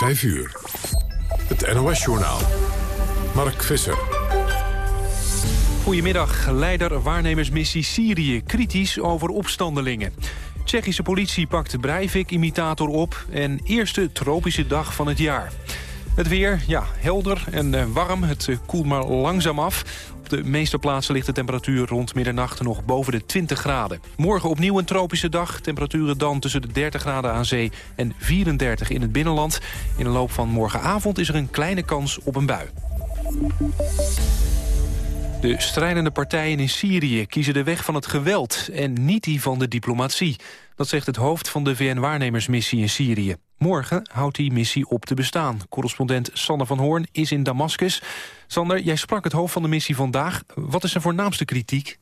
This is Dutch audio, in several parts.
5 uur. Het NOS-journaal. Mark Visser. Goedemiddag. Leider waarnemersmissie Syrië kritisch over opstandelingen. Tsjechische politie pakt Breivik-imitator op... en eerste tropische dag van het jaar. Het weer, ja, helder en eh, warm. Het eh, koelt maar langzaam af. Op de meeste plaatsen ligt de temperatuur rond middernacht nog boven de 20 graden. Morgen opnieuw een tropische dag. Temperaturen dan tussen de 30 graden aan zee en 34 in het binnenland. In de loop van morgenavond is er een kleine kans op een bui. De strijdende partijen in Syrië kiezen de weg van het geweld... en niet die van de diplomatie. Dat zegt het hoofd van de VN-waarnemersmissie in Syrië. Morgen houdt die missie op te bestaan. Correspondent Sander van Hoorn is in Damascus. Sander, jij sprak het hoofd van de missie vandaag. Wat is zijn voornaamste kritiek?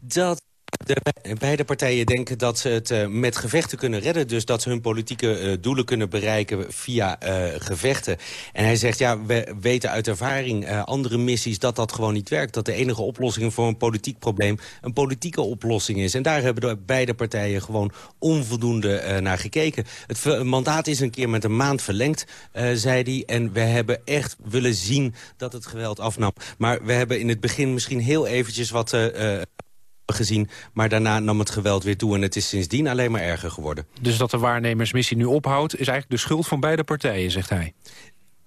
Dat de beide partijen denken dat ze het uh, met gevechten kunnen redden. Dus dat ze hun politieke uh, doelen kunnen bereiken via uh, gevechten. En hij zegt, ja, we weten uit ervaring andere missies dat dat gewoon niet werkt. Dat de enige oplossing voor een politiek probleem een politieke oplossing is. En daar hebben de beide partijen gewoon onvoldoende naar gekeken. Het mandaat is een keer met een maand verlengd, zei hij. En we hebben echt willen zien dat het geweld afnam. Maar we hebben in het begin misschien heel eventjes wat gezien. Maar daarna nam het geweld weer toe en het is sindsdien alleen maar erger geworden. Dus dat de waarnemersmissie nu ophoudt... is eigenlijk de schuld van beide partijen, zegt hij.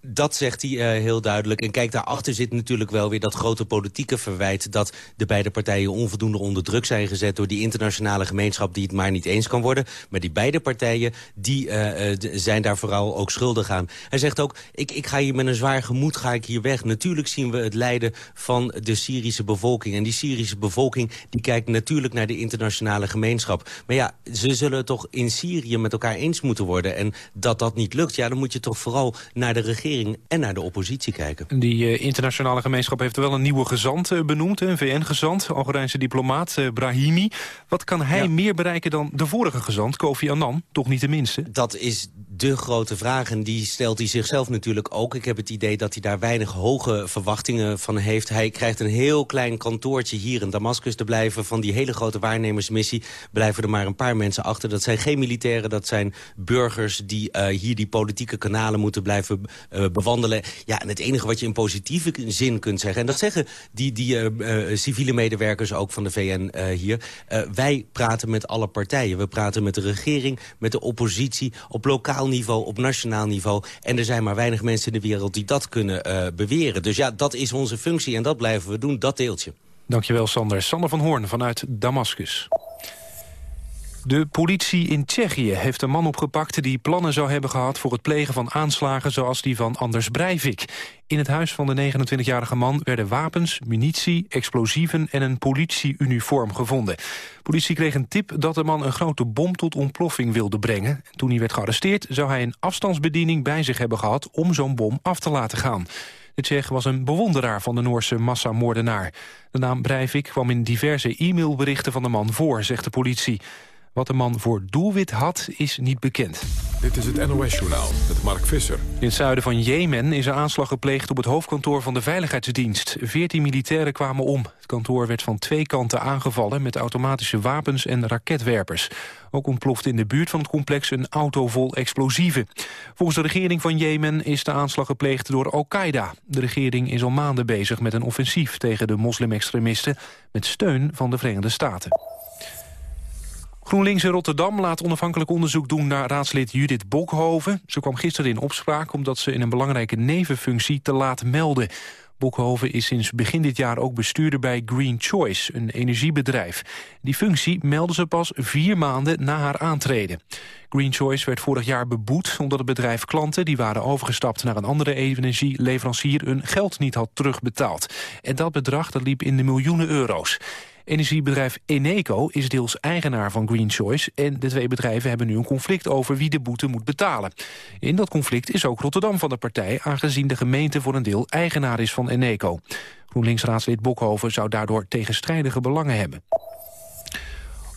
Dat zegt hij uh, heel duidelijk. En kijk, daarachter zit natuurlijk wel weer dat grote politieke verwijt... dat de beide partijen onvoldoende onder druk zijn gezet... door die internationale gemeenschap die het maar niet eens kan worden. Maar die beide partijen die, uh, zijn daar vooral ook schuldig aan. Hij zegt ook, ik, ik ga hier met een zwaar gemoed ga ik hier weg. Natuurlijk zien we het lijden van de Syrische bevolking. En die Syrische bevolking die kijkt natuurlijk naar de internationale gemeenschap. Maar ja, ze zullen toch in Syrië met elkaar eens moeten worden. En dat dat niet lukt, ja, dan moet je toch vooral naar de regering en naar de oppositie kijken. Die uh, internationale gemeenschap heeft wel een nieuwe gezant uh, benoemd, een VN-gezant, Algerijnse diplomaat uh, Brahimi. Wat kan hij ja. meer bereiken dan de vorige gezant, Kofi Annan? Toch niet de minste? Dat is de grote vraag en die stelt hij zichzelf natuurlijk ook. Ik heb het idee dat hij daar weinig hoge verwachtingen van heeft. Hij krijgt een heel klein kantoortje hier in Damascus te blijven. Van die hele grote waarnemersmissie blijven er maar een paar mensen achter. Dat zijn geen militairen, dat zijn burgers die uh, hier die politieke kanalen moeten blijven uh, bewandelen. Ja, en het enige wat je in positieve zin kunt zeggen... en dat zeggen die, die uh, civiele medewerkers ook van de VN hier... wij praten met alle partijen. We praten met de regering, met de oppositie, op lokaal niveau, op nationaal niveau. En er zijn maar weinig mensen in de wereld die dat kunnen uh, beweren. Dus ja, dat is onze functie en dat blijven we doen, dat deeltje. Dankjewel, Sander. Sander van Hoorn vanuit Damascus. De politie in Tsjechië heeft een man opgepakt die plannen zou hebben gehad voor het plegen van aanslagen zoals die van Anders Breivik. In het huis van de 29-jarige man werden wapens, munitie, explosieven en een politieuniform gevonden. Politie kreeg een tip dat de man een grote bom tot ontploffing wilde brengen. Toen hij werd gearresteerd zou hij een afstandsbediening bij zich hebben gehad om zo'n bom af te laten gaan. De Tsjech was een bewonderaar van de Noorse massamoordenaar. De naam Breivik kwam in diverse e-mailberichten van de man voor, zegt de politie. Wat de man voor doelwit had, is niet bekend. Dit is het NOS-journaal met Mark Visser. In het zuiden van Jemen is er aanslag gepleegd op het hoofdkantoor van de Veiligheidsdienst. Veertien militairen kwamen om. Het kantoor werd van twee kanten aangevallen met automatische wapens en raketwerpers. Ook ontplofte in de buurt van het complex een auto vol explosieven. Volgens de regering van Jemen is de aanslag gepleegd door Al-Qaeda. De regering is al maanden bezig met een offensief tegen de moslimextremisten... met steun van de Verenigde Staten. GroenLinks in Rotterdam laat onafhankelijk onderzoek doen naar raadslid Judith Bokhoven. Ze kwam gisteren in opspraak omdat ze in een belangrijke nevenfunctie te laat meldde. Bokhoven is sinds begin dit jaar ook bestuurder bij Green Choice, een energiebedrijf. Die functie meldde ze pas vier maanden na haar aantreden. Green Choice werd vorig jaar beboet omdat het bedrijf klanten... die waren overgestapt naar een andere energieleverancier... hun geld niet had terugbetaald. En dat bedrag dat liep in de miljoenen euro's. Energiebedrijf Eneco is deels eigenaar van Green Choice... en de twee bedrijven hebben nu een conflict over wie de boete moet betalen. In dat conflict is ook Rotterdam van de partij... aangezien de gemeente voor een deel eigenaar is van GroenLinks-raadslid Bokhoven zou daardoor tegenstrijdige belangen hebben.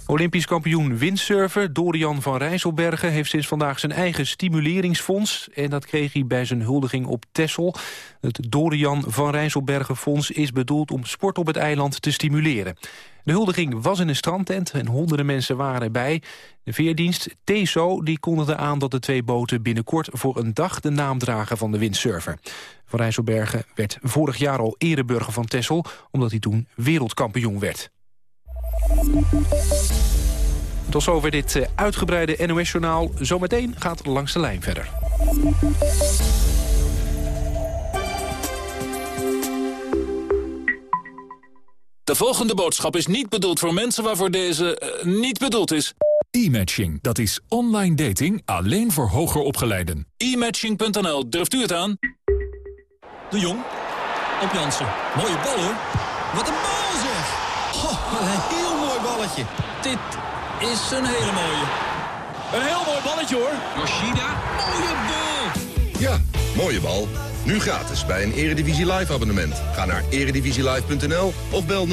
Olympisch kampioen windsurfer Dorian van Rijsselbergen... heeft sinds vandaag zijn eigen stimuleringsfonds. En dat kreeg hij bij zijn huldiging op Texel. Het Dorian van Rijsselbergen Fonds is bedoeld om sport op het eiland te stimuleren. De huldiging was in een strandtent en honderden mensen waren erbij. De veerdienst TESO die kondigde aan dat de twee boten binnenkort voor een dag de naam dragen van de windsurfer. Van Rijsselbergen werd vorig jaar al ereburger van Texel, omdat hij toen wereldkampioen werd. Tot zover dit eh, uitgebreide NOS-journaal. Zometeen gaat Langs de Lijn verder. De volgende boodschap is niet bedoeld voor mensen waarvoor deze uh, niet bedoeld is. E-matching, dat is online dating alleen voor hoger opgeleiden. E-matching.nl, durft u het aan? De Jong, op Jansen. Mooie bal hoor. Wat een bal een heel mooi balletje. Dit is een hele mooie. Een heel mooi balletje hoor. Yoshida, mooie bal. Ja, mooie bal. Nu gratis bij een Eredivisie Live abonnement. Ga naar eredivisielive.nl of bel 0909-0101.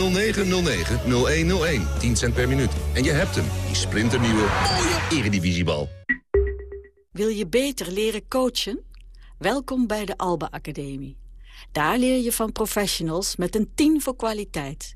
10 cent per minuut. En je hebt hem, die splinternieuwe mooie Eredivisiebal. Wil je beter leren coachen? Welkom bij de Alba Academie. Daar leer je van professionals met een 10 voor kwaliteit.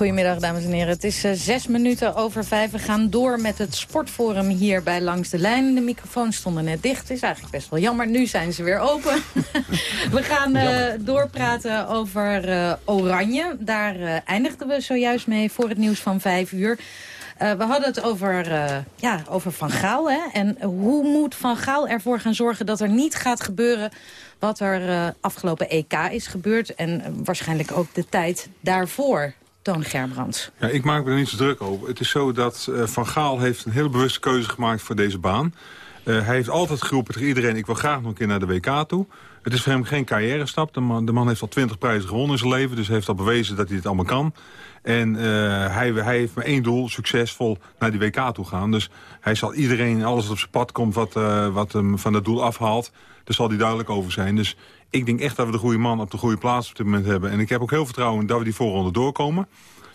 Goedemiddag, dames en heren. Het is uh, zes minuten over vijf. We gaan door met het sportforum hier bij Langs de Lijn. De microfoons stonden net dicht. Het is eigenlijk best wel jammer. Nu zijn ze weer open. we gaan uh, doorpraten over uh, Oranje. Daar eindigden we zojuist mee voor het nieuws van vijf uur. Uh, we hadden het over, uh, ja, over Van Gaal. Hè? En hoe moet Van Gaal ervoor gaan zorgen dat er niet gaat gebeuren... wat er uh, afgelopen EK is gebeurd. En waarschijnlijk ook de tijd daarvoor. Toon Gerbrands. Ja, ik maak me er niet zo druk over. Het is zo dat Van Gaal heeft een hele bewuste keuze gemaakt voor deze baan. hij heeft altijd geroepen tegen iedereen... ik wil graag nog een keer naar de WK toe. Het is voor hem geen carrière stap. De man, heeft al twintig prijzen gewonnen in zijn leven. Dus heeft al bewezen dat hij het allemaal kan. En uh, hij, hij, heeft maar één doel, succesvol naar die WK toe gaan. Dus hij zal iedereen, alles wat op zijn pad komt wat, wat hem van dat doel afhaalt... daar zal hij duidelijk over zijn. Dus ik denk echt dat we de goede man op de goede plaats op dit moment hebben. En ik heb ook heel vertrouwen dat we die voorronde doorkomen.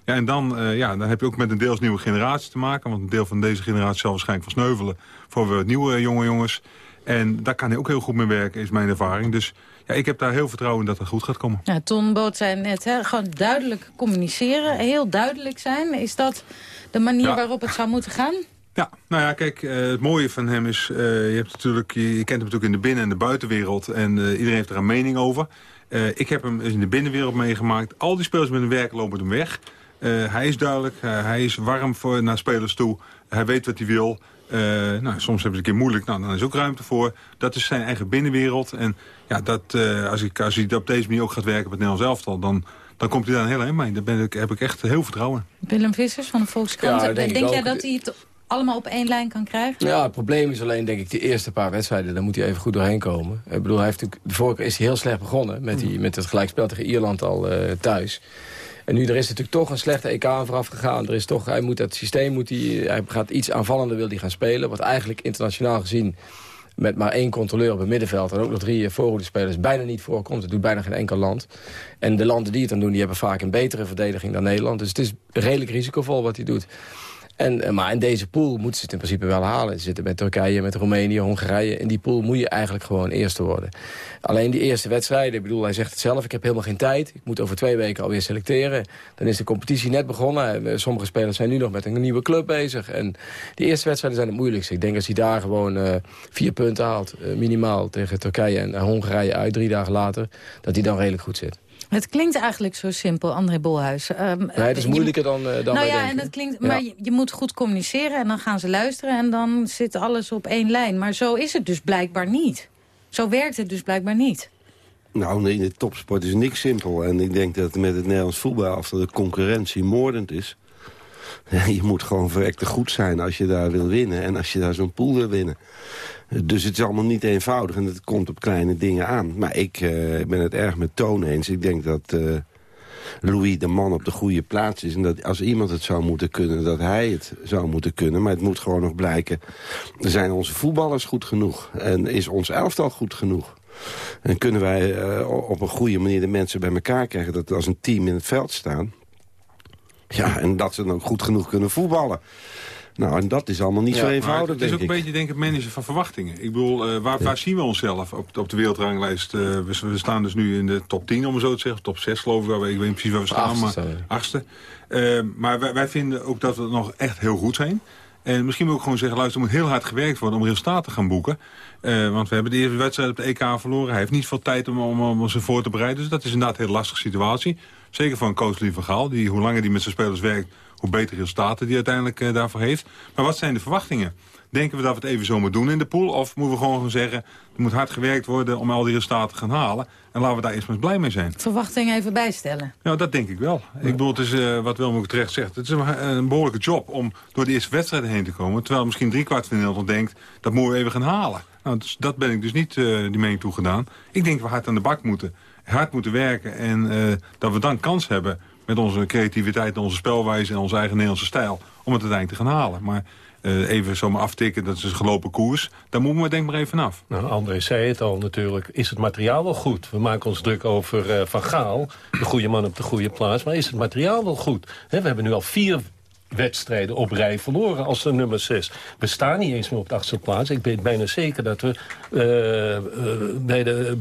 Ja, en dan, uh, ja, dan heb je ook met een deels nieuwe generatie te maken. Want een deel van deze generatie zal waarschijnlijk van sneuvelen... voor we nieuwe jonge jongens. En daar kan hij ook heel goed mee werken, is mijn ervaring. Dus ja, ik heb daar heel vertrouwen in dat het goed gaat komen. Ja, Ton Boot zei net, hè, gewoon duidelijk communiceren, heel duidelijk zijn. Is dat de manier ja. waarop het zou moeten gaan? Ja, nou ja, kijk, uh, het mooie van hem is, uh, je, hebt natuurlijk, je, je, kent hem natuurlijk in de binnen- en de buitenwereld. En uh, iedereen heeft er een mening over. ik heb hem in de binnenwereld meegemaakt. Al die spelers met een werk lopen hem weg. hij is duidelijk, hij is warm voor, naar spelers toe. Hij weet wat hij wil. Uh, nou, soms hebben ze het een keer moeilijk, nou, dan is ook ruimte voor. Dat is zijn eigen binnenwereld. En ja, dat, uh, als, ik, als hij op deze manier ook gaat werken met Nederlands elftal... dan, dan komt hij daar een heel eind mee. Daar ben ik, heb ik echt heel vertrouwen Willem Vissers van de Volkskrant. Ja, denk, denk jij dat hij het allemaal op één lijn kan krijgen? Ja, het probleem is alleen, denk ik, de eerste paar wedstrijden... daar moet hij even goed doorheen komen. Ik bedoel, hij heeft natuurlijk, de vorige is hij heel slecht begonnen... met, die, met het gelijkspel tegen Ierland al uh, thuis... En nu er is natuurlijk toch een slechte EK vooraf gegaan. Er is toch, hij moet het systeem, moet hij, hij gaat iets aanvallender wil hij gaan spelen. Wat eigenlijk internationaal gezien met maar één controleur op het middenveld... en ook nog drie voorhoedespelers bijna niet voorkomt. Dat doet bijna geen enkel land. En de landen die het dan doen, die hebben vaak een betere verdediging dan Nederland. Dus het is redelijk risicovol wat hij doet. En, maar in deze pool moeten ze het in principe wel halen. Ze zitten met Turkije, met Roemenië, Hongarije. In die pool moet je eigenlijk gewoon eerste worden. Alleen die eerste wedstrijden, ik bedoel, hij zegt het zelf... ik heb helemaal geen tijd, ik moet over twee weken alweer selecteren. Dan is de competitie net begonnen. Sommige spelers zijn nu nog met een nieuwe club bezig. En die eerste wedstrijden zijn het moeilijkste. Ik denk als hij daar gewoon uh, vier punten haalt, minimaal... tegen Turkije en Hongarije uit, drie dagen later... dat hij dan redelijk goed zit. Het klinkt eigenlijk zo simpel, André Bolhuis. Um, nee, het is moeilijker dan, uh, dan Nou ja, denken. en dat klinkt, maar je, je, moet goed communiceren en dan gaan ze luisteren... en dan zit alles op één lijn. Maar zo is het dus blijkbaar niet. Zo werkt het dus blijkbaar niet. Nou, in de topsport is niks simpel. En ik denk dat met het Nederlands voetbal... of de concurrentie moordend is... je moet gewoon verrekte goed zijn als je daar wil winnen. En als je daar zo'n pool wil winnen. Dus het is allemaal niet eenvoudig en het komt op kleine dingen aan. Maar ik uh, ben het erg met Toon eens. Ik denk dat uh, Louis de man op de goede plaats is. En dat als iemand het zou moeten kunnen, dat hij het zou moeten kunnen. Maar het moet gewoon nog blijken. Zijn onze voetballers goed genoeg? En is ons elftal goed genoeg? En kunnen wij uh, op een goede manier de mensen bij elkaar krijgen... dat als een team in het veld staan... Ja, en dat ze dan ook goed genoeg kunnen voetballen. Nou, en dat is allemaal niet zo eenvoudig, Het is ook een beetje, denk ik, managen van verwachtingen. Ik bedoel, uh, waar, waar, zien we onszelf op, op de wereldranglijst? Uh, we, we, staan dus nu in de top 10, om het zo te zeggen. Top 6, geloof ik. Waar we, ik weet niet precies waar we staan, achtste, maar achtste. Uh, maar wij, wij, vinden ook dat we nog echt heel goed zijn. En misschien moet ik gewoon zeggen, luister, er moet heel hard gewerkt worden om resultaten te gaan boeken. want we hebben de eerste wedstrijd op de EK verloren. Hij heeft niet veel tijd om, om, om zich voor te bereiden. Dus dat is inderdaad een heel lastige situatie. Zeker voor een coach Lee van Gaal, die hoe langer die met zijn spelers werkt hoe betere resultaten die uiteindelijk uh, daarvoor heeft. Maar wat zijn de verwachtingen? Denken we dat we het even zo moeten doen in de pool? Of moeten we gewoon gaan zeggen, er moet hard gewerkt worden om al die resultaten te gaan halen. En laten we daar eerst maar eens blij mee zijn. Verwachtingen even bijstellen. Ja, dat denk ik wel. Ik bedoel, het is uh, wat Wilma terecht zegt. Het is een, een, behoorlijke job om door de eerste wedstrijden heen te komen. Terwijl misschien driekwart van Nederland denkt, dat moeten we even gaan halen. Nou, dus dat ben ik dus niet uh, die mening toegedaan. Ik denk dat we hard aan de bak moeten. Hard moeten werken en uh, dat we dan kans hebben met onze creativiteit onze spelwijze en onze eigen Nederlandse stijl... om het uiteindelijk te gaan halen. Maar uh, even zomaar aftikken, dat is een gelopen koers. Daar moeten we denk maar even af. Nou, André zei het al natuurlijk. Is het materiaal wel goed? We maken ons druk over uh, Van Gaal, de goede man op de goede plaats. Maar is het materiaal wel goed? We hebben nu al vier wedstrijden op rij verloren als de nummer 6. We staan niet eens meer op de achtste plaats. Ik weet bijna zeker dat we uh, uh, bij de,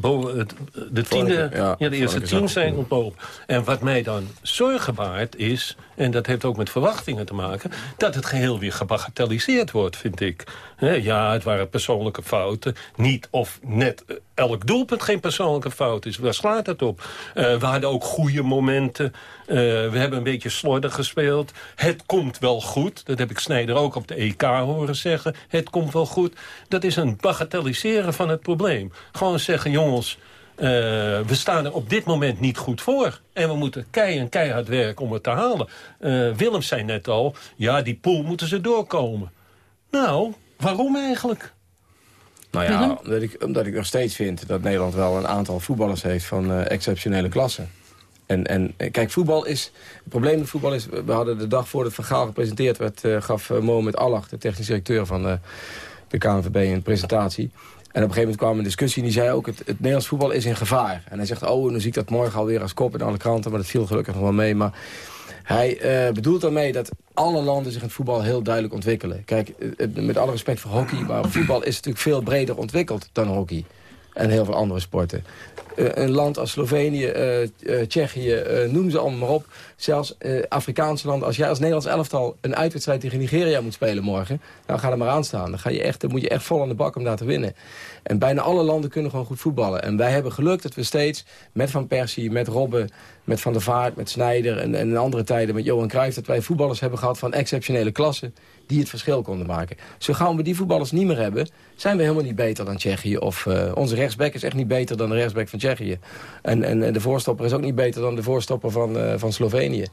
de tiende, ja, ja, de eerste tien zijn ontlopen. En wat mij dan zorgen baart is, en dat heeft ook met verwachtingen te maken... dat het geheel weer gebagatelliseerd wordt, vind ik. Ja, het waren persoonlijke fouten. Niet of net elk doelpunt geen persoonlijke fout is. Waar slaat het op? Uh, we ook goede momenten. Uh, we hebben een beetje slordig gespeeld. Het komt wel goed. Dat heb ik Snijder ook op de EK horen zeggen. Het komt wel goed. Dat is een bagatelliseren van het probleem. Gewoon zeggen, jongens... Uh, we staan er op dit moment niet goed voor. En we moeten kei en keihard werken om het te halen. Uh, Willem zei net al, ja, die pool moeten ze doorkomen. Nou, waarom eigenlijk? Nou ja, omdat ik, omdat ik nog steeds vind dat Nederland wel een aantal voetballers heeft van uh, exceptionele klasse. En, en kijk, voetbal is... Het probleem met voetbal is... We hadden de dag voordat Van Gaal gepresenteerd werd... Uh, gaf uh, Mohamed Allah, de technisch directeur van de KNVB, een presentatie. En op een gegeven moment kwam een discussie en die zei ook... Het, het Nederlands voetbal is in gevaar. En hij zegt, oh, dan zie ik dat morgen alweer als kop in alle kranten. Maar dat viel gelukkig nog wel mee. Maar hij uh, bedoelt daarmee dat alle landen zich in het voetbal heel duidelijk ontwikkelen. Kijk, met alle respect voor hockey, maar voetbal is natuurlijk veel breder ontwikkeld dan hockey. En heel veel andere sporten. Uh, een land als Slovenië, uh, uh, Tsjechië, noem ze allemaal maar op. Zelfs Afrikaanse landen. Als jij als Nederlands elftal een uitwedstrijd tegen Nigeria moet spelen morgen... dan ga er maar aan staan. Dan, ga je echt, dan moet je echt vol aan de bak om daar te winnen. En bijna alle landen kunnen gewoon goed voetballen. En wij hebben geluk dat we steeds met Van Persie, met Robben... met Van der Vaart, met Snijder en, en in andere tijden met Johan Cruijff... dat wij voetballers hebben gehad van exceptionele klasse die het verschil konden maken. Zo gauw we die voetballers niet meer hebben... zijn we helemaal niet beter dan Tsjechië. Of onze rechtsback is echt niet beter dan de rechtsback van Tsjechië. En, en, en de voorstopper is ook niet beter dan de voorstopper van, uh, van Slovenië.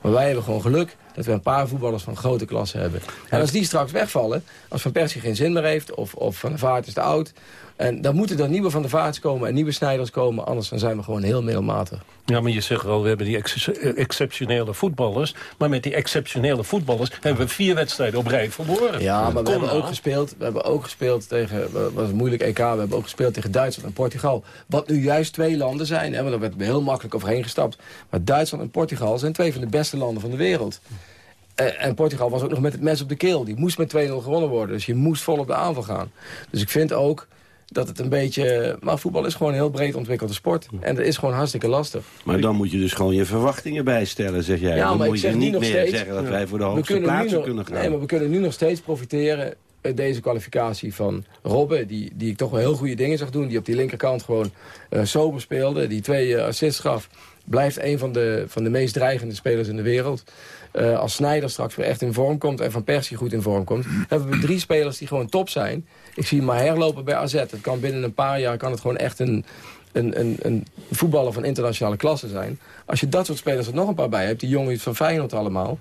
Maar wij hebben gewoon geluk dat we een paar voetballers van grote klasse hebben. En als die straks wegvallen, als Van Persie geen zin meer heeft... of, of Van der Vaart is te oud... En dan moeten er nieuwe Van der Vaarts komen en nieuwe Snijders komen. Anders dan zijn we gewoon heel middelmatig. Ja, maar je zegt al, we hebben die ex exceptionele voetballers. Maar met die exceptionele voetballers hebben we vier wedstrijden op rij verloren. Ja, maar we hebben, ook gespeeld, we hebben ook gespeeld tegen, was een moeilijk EK, we hebben ook gespeeld tegen Duitsland en Portugal. Wat nu juist twee landen zijn, hè, want daar werd heel makkelijk overheen gestapt. Maar Duitsland en Portugal zijn twee van de beste landen van de wereld. En Portugal was ook nog met het mes op de keel. Die moest met 2-0 gewonnen worden. Dus je moest vol op de aanval gaan. Dus ik vind ook dat het een beetje... Maar voetbal is gewoon een heel breed ontwikkelde sport. En dat is gewoon hartstikke lastig. Maar dan moet je dus gewoon je verwachtingen bijstellen, zeg jij. Ja, dan maar moet je niet meer steeds, zeggen dat wij voor de hoogste plaatsen nog, kunnen gaan. Nee, maar we kunnen nu nog steeds profiteren uit deze kwalificatie van Robben... Die, die ik toch wel heel goede dingen zag doen. Die op die linkerkant gewoon uh, sober speelde. Die twee uh, assists gaf. Blijft een van de, van de meest dreigende spelers in de wereld. Uh, als Snijder straks weer echt in vorm komt en Van Persie goed in vorm komt... hebben we drie spelers die gewoon top zijn. Ik zie maar herlopen bij AZ. Het kan binnen een paar jaar kan het gewoon echt een, een, een, een voetballer van internationale klasse zijn. Als je dat soort spelers er nog een paar bij hebt, die jongens van Feyenoord allemaal...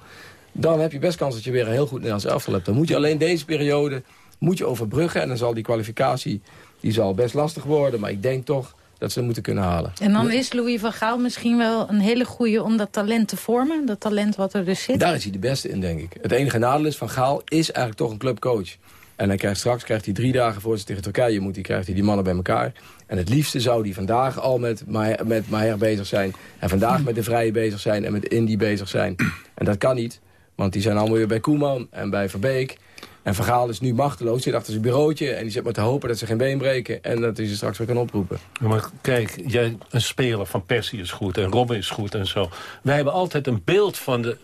dan heb je best kans dat je weer een heel goed Nederlands elftal hebt. Dan moet je alleen deze periode moet je overbruggen. En dan zal die kwalificatie die zal best lastig worden. Maar ik denk toch dat ze moeten kunnen halen. En dan is Louis van Gaal misschien wel een hele goede om dat talent te vormen. Dat talent wat er dus zit. Daar is hij de beste in, denk ik. Het enige nadeel is van Gaal is eigenlijk toch een clubcoach. En hij krijgt straks krijgt hij drie dagen voor ze tegen Turkije moet, hij, krijgt hij die mannen bij elkaar. En het liefste zou hij vandaag al met, Maher, met Maher bezig zijn. En vandaag met de Vrije bezig zijn en met Indy bezig zijn. En dat kan niet, want die zijn allemaal weer bij Koeman en bij Verbeek. En Vergaal is nu machteloos, zit achter zijn bureautje... en die zit maar te hopen dat ze geen been breken... en dat hij ze straks weer kan oproepen. maar kijk, jij, een speler van Persie is goed en Robben is goed en zo. Wij hebben altijd een beeld van de,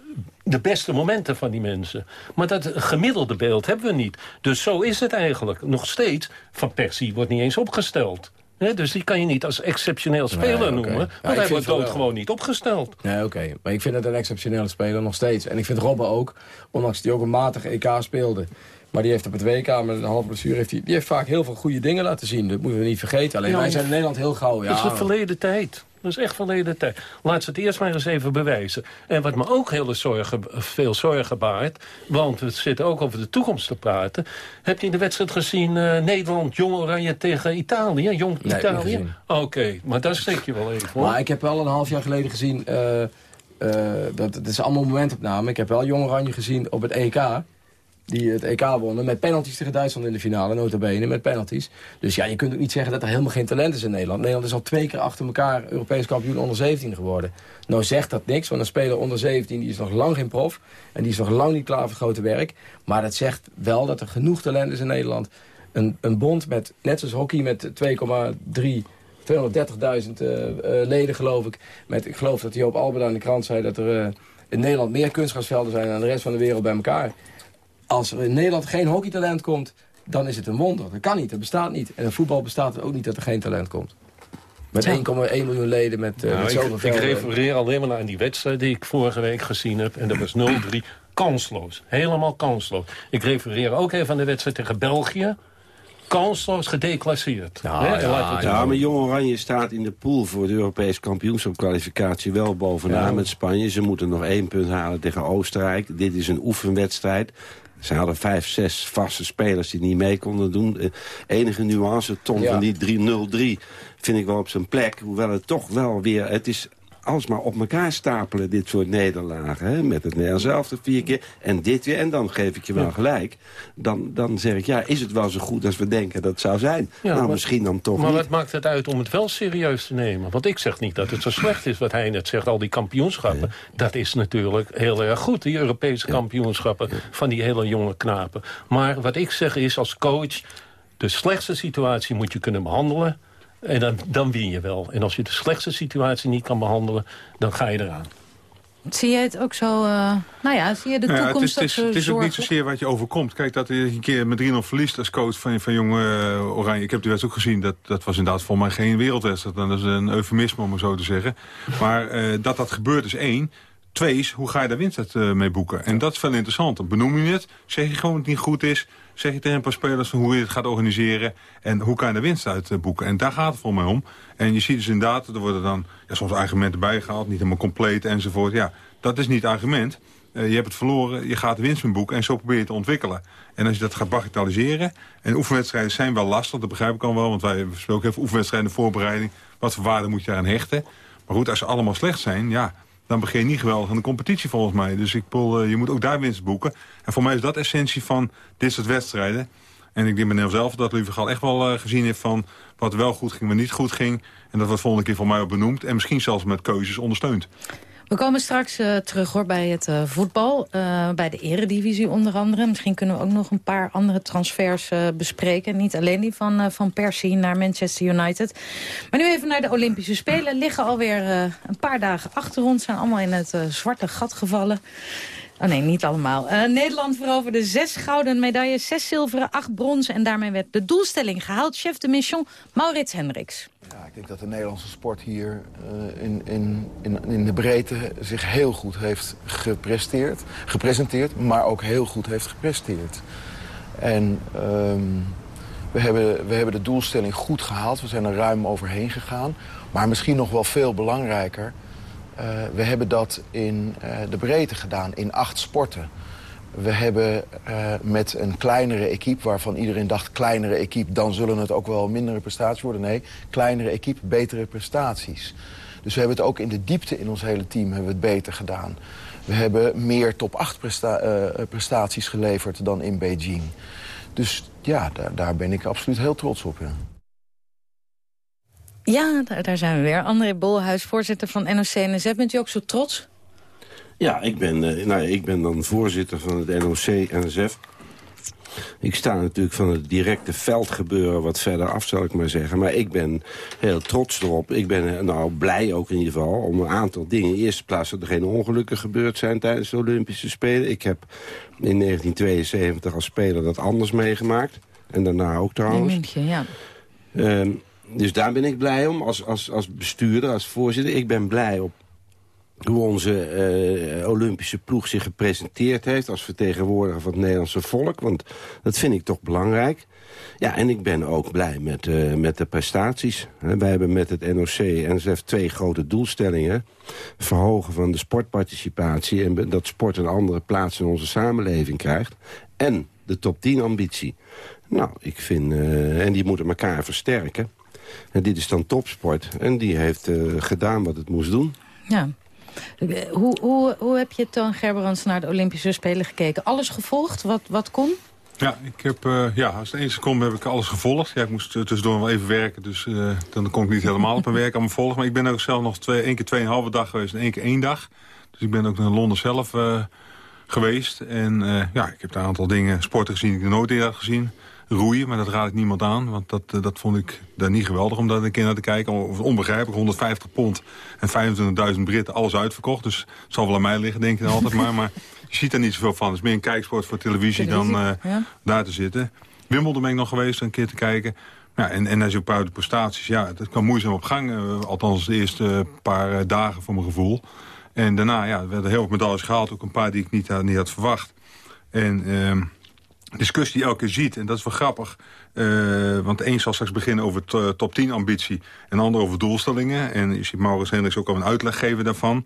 de beste momenten van die mensen. Maar dat gemiddelde beeld hebben we niet. Dus zo is het eigenlijk. Nog steeds, van Persie wordt niet eens opgesteld. dus die kan je niet als exceptioneel speler noemen. Want hij wordt dood gewoon niet opgesteld. Nee, oké. Maar ik vind het een exceptionele speler nog steeds. En ik vind Robben ook, ondanks dat hij ook een matig EK speelde... Maar die heeft op het WK met een halve blessure... Heeft die, die heeft vaak heel veel goede dingen laten zien. Dat moeten we niet vergeten. Alleen wij zijn in Nederland heel gauw. Ja, dat is de verleden tijd. Dat is echt verleden tijd. Laat ze het eerst maar eens even bewijzen. En wat me ook heel zorgen, veel zorgen baart... want we zitten ook over de toekomst te praten... heb je in de wedstrijd gezien uh, Nederland, Jong Oranje tegen Italië? Jong nee, Italië? Oké, maar daar steek je wel even voor. Maar ik heb wel een half jaar geleden gezien... Uh, uh, dat, het is allemaal momentopname. Ik heb wel Jong Oranje gezien op het EK die het EK wonnen. Met penalties tegen Duitsland in de finale, nota bene, met penalties. Dus ja, je kunt ook niet zeggen dat er helemaal geen talent is in Nederland. Nederland is al twee keer achter elkaar Europees kampioen onder 17 geworden. Nou zegt dat niks, want een speler onder 17 die is nog lang geen prof. En die is nog lang niet klaar voor grote werk. Maar dat zegt wel dat er genoeg talent is in Nederland. Een, een bond met, net zoals hockey, met 2,3... 230.000 uh, uh, leden, geloof ik. Met, ik geloof dat Joop Albert aan de krant zei dat er uh, in Nederland meer kunstgrasvelden zijn dan de rest van de wereld bij elkaar als er in Nederland geen hockeytalent komt, dan is het een wonder. Dat kan niet, dat bestaat niet. En in voetbal bestaat het ook niet dat er geen talent komt. Met 1,1 miljoen leden, met, uh, nou, met zoveel ik, ik refereer alleen maar aan die wedstrijd die ik vorige week gezien heb. En dat was 0-3. Kansloos. Helemaal kansloos. Ik refereer ook even aan de wedstrijd tegen België kansloos gedeclasseerd. Ja, ja, ja, maar Jong Oranje staat in de pool voor de Europese kampioenschapkwalificatie wel bovenaan met Spanje. Ze moeten nog één punt halen tegen Oostenrijk. Dit is een oefenwedstrijd. Ze hadden vijf, zes vaste spelers die niet mee konden doen. Uh, enige nuance, Tom van die 3-0-3 vind ik wel op zijn plek. Hoewel het toch wel weer... Het is alsmaar op elkaar stapelen, dit soort nederlagen. Hè? Met het Nederlands vier keer en dit weer. En dan geef ik je wel gelijk. Dan, dan zeg ik, ja, is het wel zo goed als we denken dat het zou zijn? nou, maar, misschien dan toch Maar wat maakt het uit om het wel serieus te nemen? Want ik zeg niet dat het zo slecht is wat hij net zegt. Al die kampioenschappen, dat is natuurlijk heel erg goed. Die Europese kampioenschappen van die hele jonge knapen. Maar wat ik zeg is, als coach... de slechtste situatie moet je kunnen behandelen... En dan, dan win je wel. En als je de slechtste situatie niet kan behandelen, dan ga je eraan. Zie je het ook zo, uh, nou ja, zie je de toekomst ja, het is, het is, het is ook niet zozeer wat je overkomt. Kijk, dat je een keer met 3-0 verliest als coach van, van jonge uh, Oranje. Ik heb die wedstrijd ook gezien, dat, dat was inderdaad voor mij geen wereldwedstrijd. Dat is een eufemisme om het zo te zeggen. Maar uh, dat dat gebeurt is één. Twee is, hoe ga je daar winst mee boeken? En dat is veel interessanter. Benoem je het, zeg je gewoon dat het niet goed is... zeg je tegen een paar spelers hoe je het gaat organiseren... en hoe kan je de winst uit boeken. En daar gaat het voor mij om. En je ziet dus inderdaad, er worden dan ja, soms argumenten bijgehaald... niet helemaal compleet enzovoort. Ja, dat is niet het argument. Uh, je hebt het verloren, je gaat de winst boeken... en zo probeer je te ontwikkelen. En als je dat gaat bagatelliseren... en oefenwedstrijden zijn wel lastig, dat begrijp ik al wel... want wij spelen ook even oefenwedstrijden in de voorbereiding. Wat voor waarde moet je daaraan hechten? Maar goed, als ze allemaal slecht zijn, ja dan begin je niet geweldig aan de competitie volgens mij. Dus ik uh, je moet ook daar winst boeken. En voor mij is dat essentie van dit soort wedstrijden. En ik denk bij zelf dat Louis Vergaal echt wel uh, gezien heeft van wat wel goed ging, wat niet goed ging. En dat wordt volgende keer voor mij ook benoemd. En misschien zelfs met keuzes ondersteund. We komen straks uh, terug hoor, bij het uh, voetbal. Uh, bij de eredivisie onder andere. Misschien kunnen we ook nog een paar andere transfers bespreken. Niet alleen die van, van Persie naar Manchester United. Maar nu even naar de Olympische Spelen. Liggen alweer een paar dagen achter ons. Zijn allemaal in het zwarte gat gevallen. Oh nee, niet allemaal. Uh, Nederland veroverde zes gouden medailles, zes zilveren, acht bronzen. En daarmee werd de doelstelling gehaald. Chef de mission, Maurits Hendricks. Ja, ik denk dat de Nederlandse sport hier uh, in, in, in, in de breedte zich heel goed heeft gepresteerd, gepresenteerd. Maar ook heel goed heeft gepresteerd. En um, We hebben, we hebben de doelstelling goed gehaald. We zijn er ruim overheen gegaan. Maar misschien nog wel veel belangrijker... Uh, we hebben dat in uh, de breedte gedaan, in acht sporten. We hebben uh, met een kleinere equipe, waarvan iedereen dacht... kleinere equipe, dan zullen het ook wel mindere prestaties worden. Nee, kleinere equipe, betere prestaties. Dus we hebben het ook in de diepte in ons hele team hebben we het beter gedaan. We hebben meer top 8 presta prestaties geleverd dan in Beijing. Dus ja, daar, daar ben ik absoluut heel trots op. Ja. Ja, daar, daar, zijn we weer. André Bolhuis, voorzitter van NOC-NSF. Bent u ook zo trots? Ja, ik ben, uh, nou, ik ben dan voorzitter van het NOC-NSF. Ik sta natuurlijk van het directe veldgebeuren wat verder af, zal ik maar zeggen. Maar ik ben heel trots erop. Ik ben eh, nou blij ook in ieder geval om een aantal dingen. In eerste plaats dat er geen ongelukken gebeurd zijn tijdens de Olympische Spelen. Ik heb in 1972 als speler dat anders meegemaakt. En daarna ook trouwens. In München, ja. Um, dus daar ben ik blij om, als, als, als bestuurder, als voorzitter. Ik ben blij op hoe onze uh, Olympische ploeg zich gepresenteerd heeft... als vertegenwoordiger van het Nederlandse volk. Want dat vind ik toch belangrijk. Ja, en ik ben ook blij met, uh, met de prestaties. wij hebben met het NOC en NSF twee grote doelstellingen. Verhogen van de sportparticipatie... en dat sport een andere plaats in onze samenleving krijgt. En de top 10 ambitie. Nou, ik vind... en die moeten elkaar versterken. En dit is dan topsport. En die heeft uh, gedaan wat het moest doen. Ja. Hoe, hoe, hoe heb je, Toon Gerberans, naar de Olympische Spelen gekeken? Alles gevolgd? Wat, wat kon? Ja, ik heb, uh, ja, als het eens kon heb ik alles gevolgd. Ja, ik moest tussendoor wel even werken, dus uh, dan kon ik niet helemaal op mijn werk aan me volgen. Maar ik ben ook zelf nog twee, één keer tweeënhalve dag geweest en één keer één dag. Dus ik ben ook naar Londen zelf uh, geweest. En ja, ik heb daar een aantal dingen, sporten gezien die ik nog nooit eerder had gezien roeien, maar dat raad ik niemand aan. Want dat, eh, dat vond ik daar niet geweldig om daar een keer naar te kijken. Onbegrijpelijk, 150 pond en 25.000 Britten, alles uitverkocht. Dus het zal wel aan mij liggen, denk ik altijd maar. Maar je ziet er niet zoveel van. Het is meer een kijksport voor televisie, dan uh, ja? daar te zitten. Wimbledon ben ik nog geweest, een keer te kijken. Ja, en, en als je op prestaties, ja, dat kan moeizaam op gang. Uh, althans de eerste paar dagen voor mijn gevoel. En daarna ja, werden heel veel medailles gehaald. Ook een paar die ik niet, niet had verwacht. En... Uh, discussie die elke keer ziet. En dat is wel grappig. Uh, want één zal straks beginnen over top 10 ambitie. En de ander over doelstellingen. En je ziet Maurits Hendricks ook al een uitleg geven daarvan.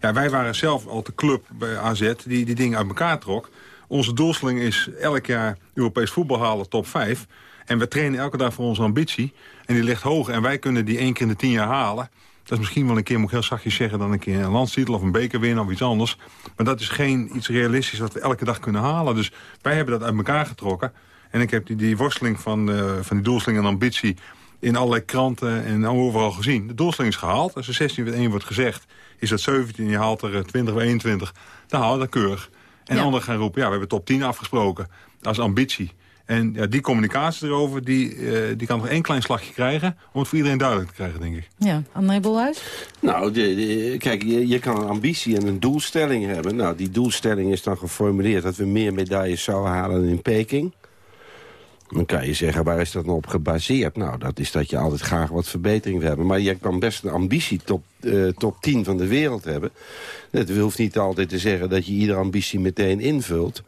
Ja, wij waren zelf al de club bij AZ die die dingen uit elkaar trok. Onze doelstelling is elk jaar Europees voetbal halen, top 5. En we trainen elke dag voor onze ambitie. En die ligt hoog. En wij kunnen die één keer in de tien jaar halen. Dat is misschien wel een keer, moet ik heel zachtjes zeggen... dan een keer een landstitel of een beker winnen of iets anders. Maar dat is geen iets realistisch wat we elke dag kunnen halen. Dus wij hebben dat uit elkaar getrokken. En ik heb die, die worsteling van, uh, van die doelstelling en ambitie... in allerlei kranten en overal gezien. De doelstelling is gehaald. Als er 16 1 wordt gezegd, is dat 17. Je haalt er 20 of 21. Dan haal je dat keurig. En ja. anderen gaan roepen, ja, we hebben top 10 afgesproken. Dat is ambitie. En ja, die communicatie erover, die, uh, die kan nog één klein slagje krijgen... om het voor iedereen duidelijk te krijgen, denk ik. Ja, André Bolhuis? Nou, de, de, kijk, je, je kan een ambitie en een doelstelling hebben. Nou, die doelstelling is dan geformuleerd... dat we meer medailles zouden halen in Peking. Dan kan je zeggen, waar is dat nou op gebaseerd? Nou, dat is dat je altijd graag wat verbetering wil hebben. Maar je kan best een ambitie top, uh, top 10 van de wereld hebben. Het hoeft niet altijd te zeggen dat je iedere ambitie meteen invult...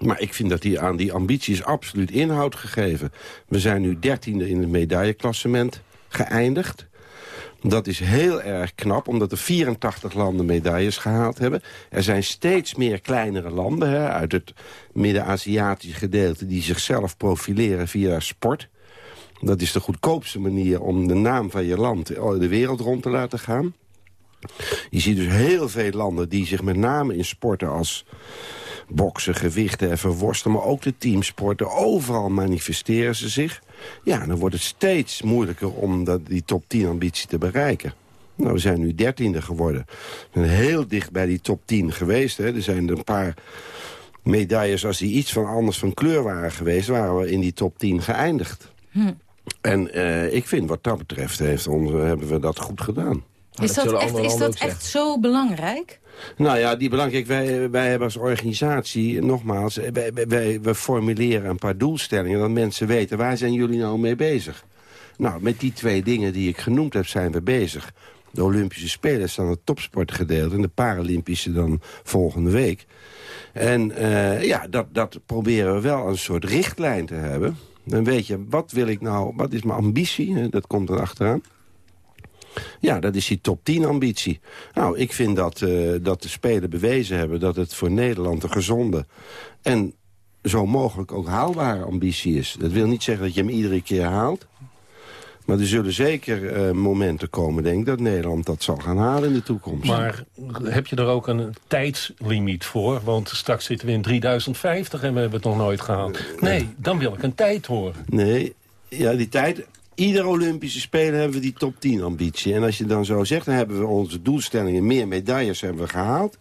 Maar ik vind dat die aan die ambities absoluut inhoud gegeven. We zijn nu dertiende in het medailleklassement geëindigd. Dat is heel erg knap, omdat er 84 landen medailles gehaald hebben. Er zijn steeds meer kleinere landen uit het Midden-Aziatische gedeelte... die zichzelf profileren via sport. Dat is de goedkoopste manier om de naam van je land de wereld rond te laten gaan. Je ziet dus heel veel landen die zich met name in sporten als boksen, gewichten en verworsten... maar ook de teamsporten. Overal manifesteren ze zich. Ja, dan wordt het steeds moeilijker om dat, die top 10 ambitie te bereiken. Nou, we zijn nu dertiende geworden. We zijn heel dicht bij die top 10 geweest. Hè. Er zijn er een paar medailles, als die iets van anders van kleur waren geweest... waren we in die top 10 geëindigd. Hm. En uh, ik vind wat dat betreft heeft ons, hebben we dat goed gedaan. Is dat, dat echt, is dat echt zo belangrijk? Nou ja, die belangrijk. Wij, wij hebben als organisatie, nogmaals, wij, we formuleren een paar doelstellingen... dat mensen weten, waar zijn jullie nou mee bezig? Nou, met die twee dingen die ik genoemd heb, zijn we bezig. De Olympische Spelen staan het topsportgedeelte... en de Paralympische dan volgende week. En uh, ja, dat, dat proberen we wel een soort richtlijn te hebben Dan weet je, wat wil ik nou, wat is mijn ambitie? Dat komt er achteraan. Ja, dat is die top 10 ambitie. Nou, ik vind dat, eh, dat de Spelen bewezen hebben... dat het voor Nederland een gezonde en zo mogelijk ook haalbare ambitie is. Dat wil niet zeggen dat je hem iedere keer haalt. Maar er zullen zeker eh, momenten komen, denk ik... dat Nederland dat zal gaan halen in de toekomst. Maar heb je er ook een tijdslimiet voor? Want straks zitten we in 3050 en we hebben het nog nooit gehaald. Nee, dan wil ik een tijd horen. Nee, ja, die tijd... Ieder Olympische Spelen hebben we die top 10 ambitie. En als je dan zo zegt, dan hebben we onze doelstellingen... meer medailles hebben we gehaald.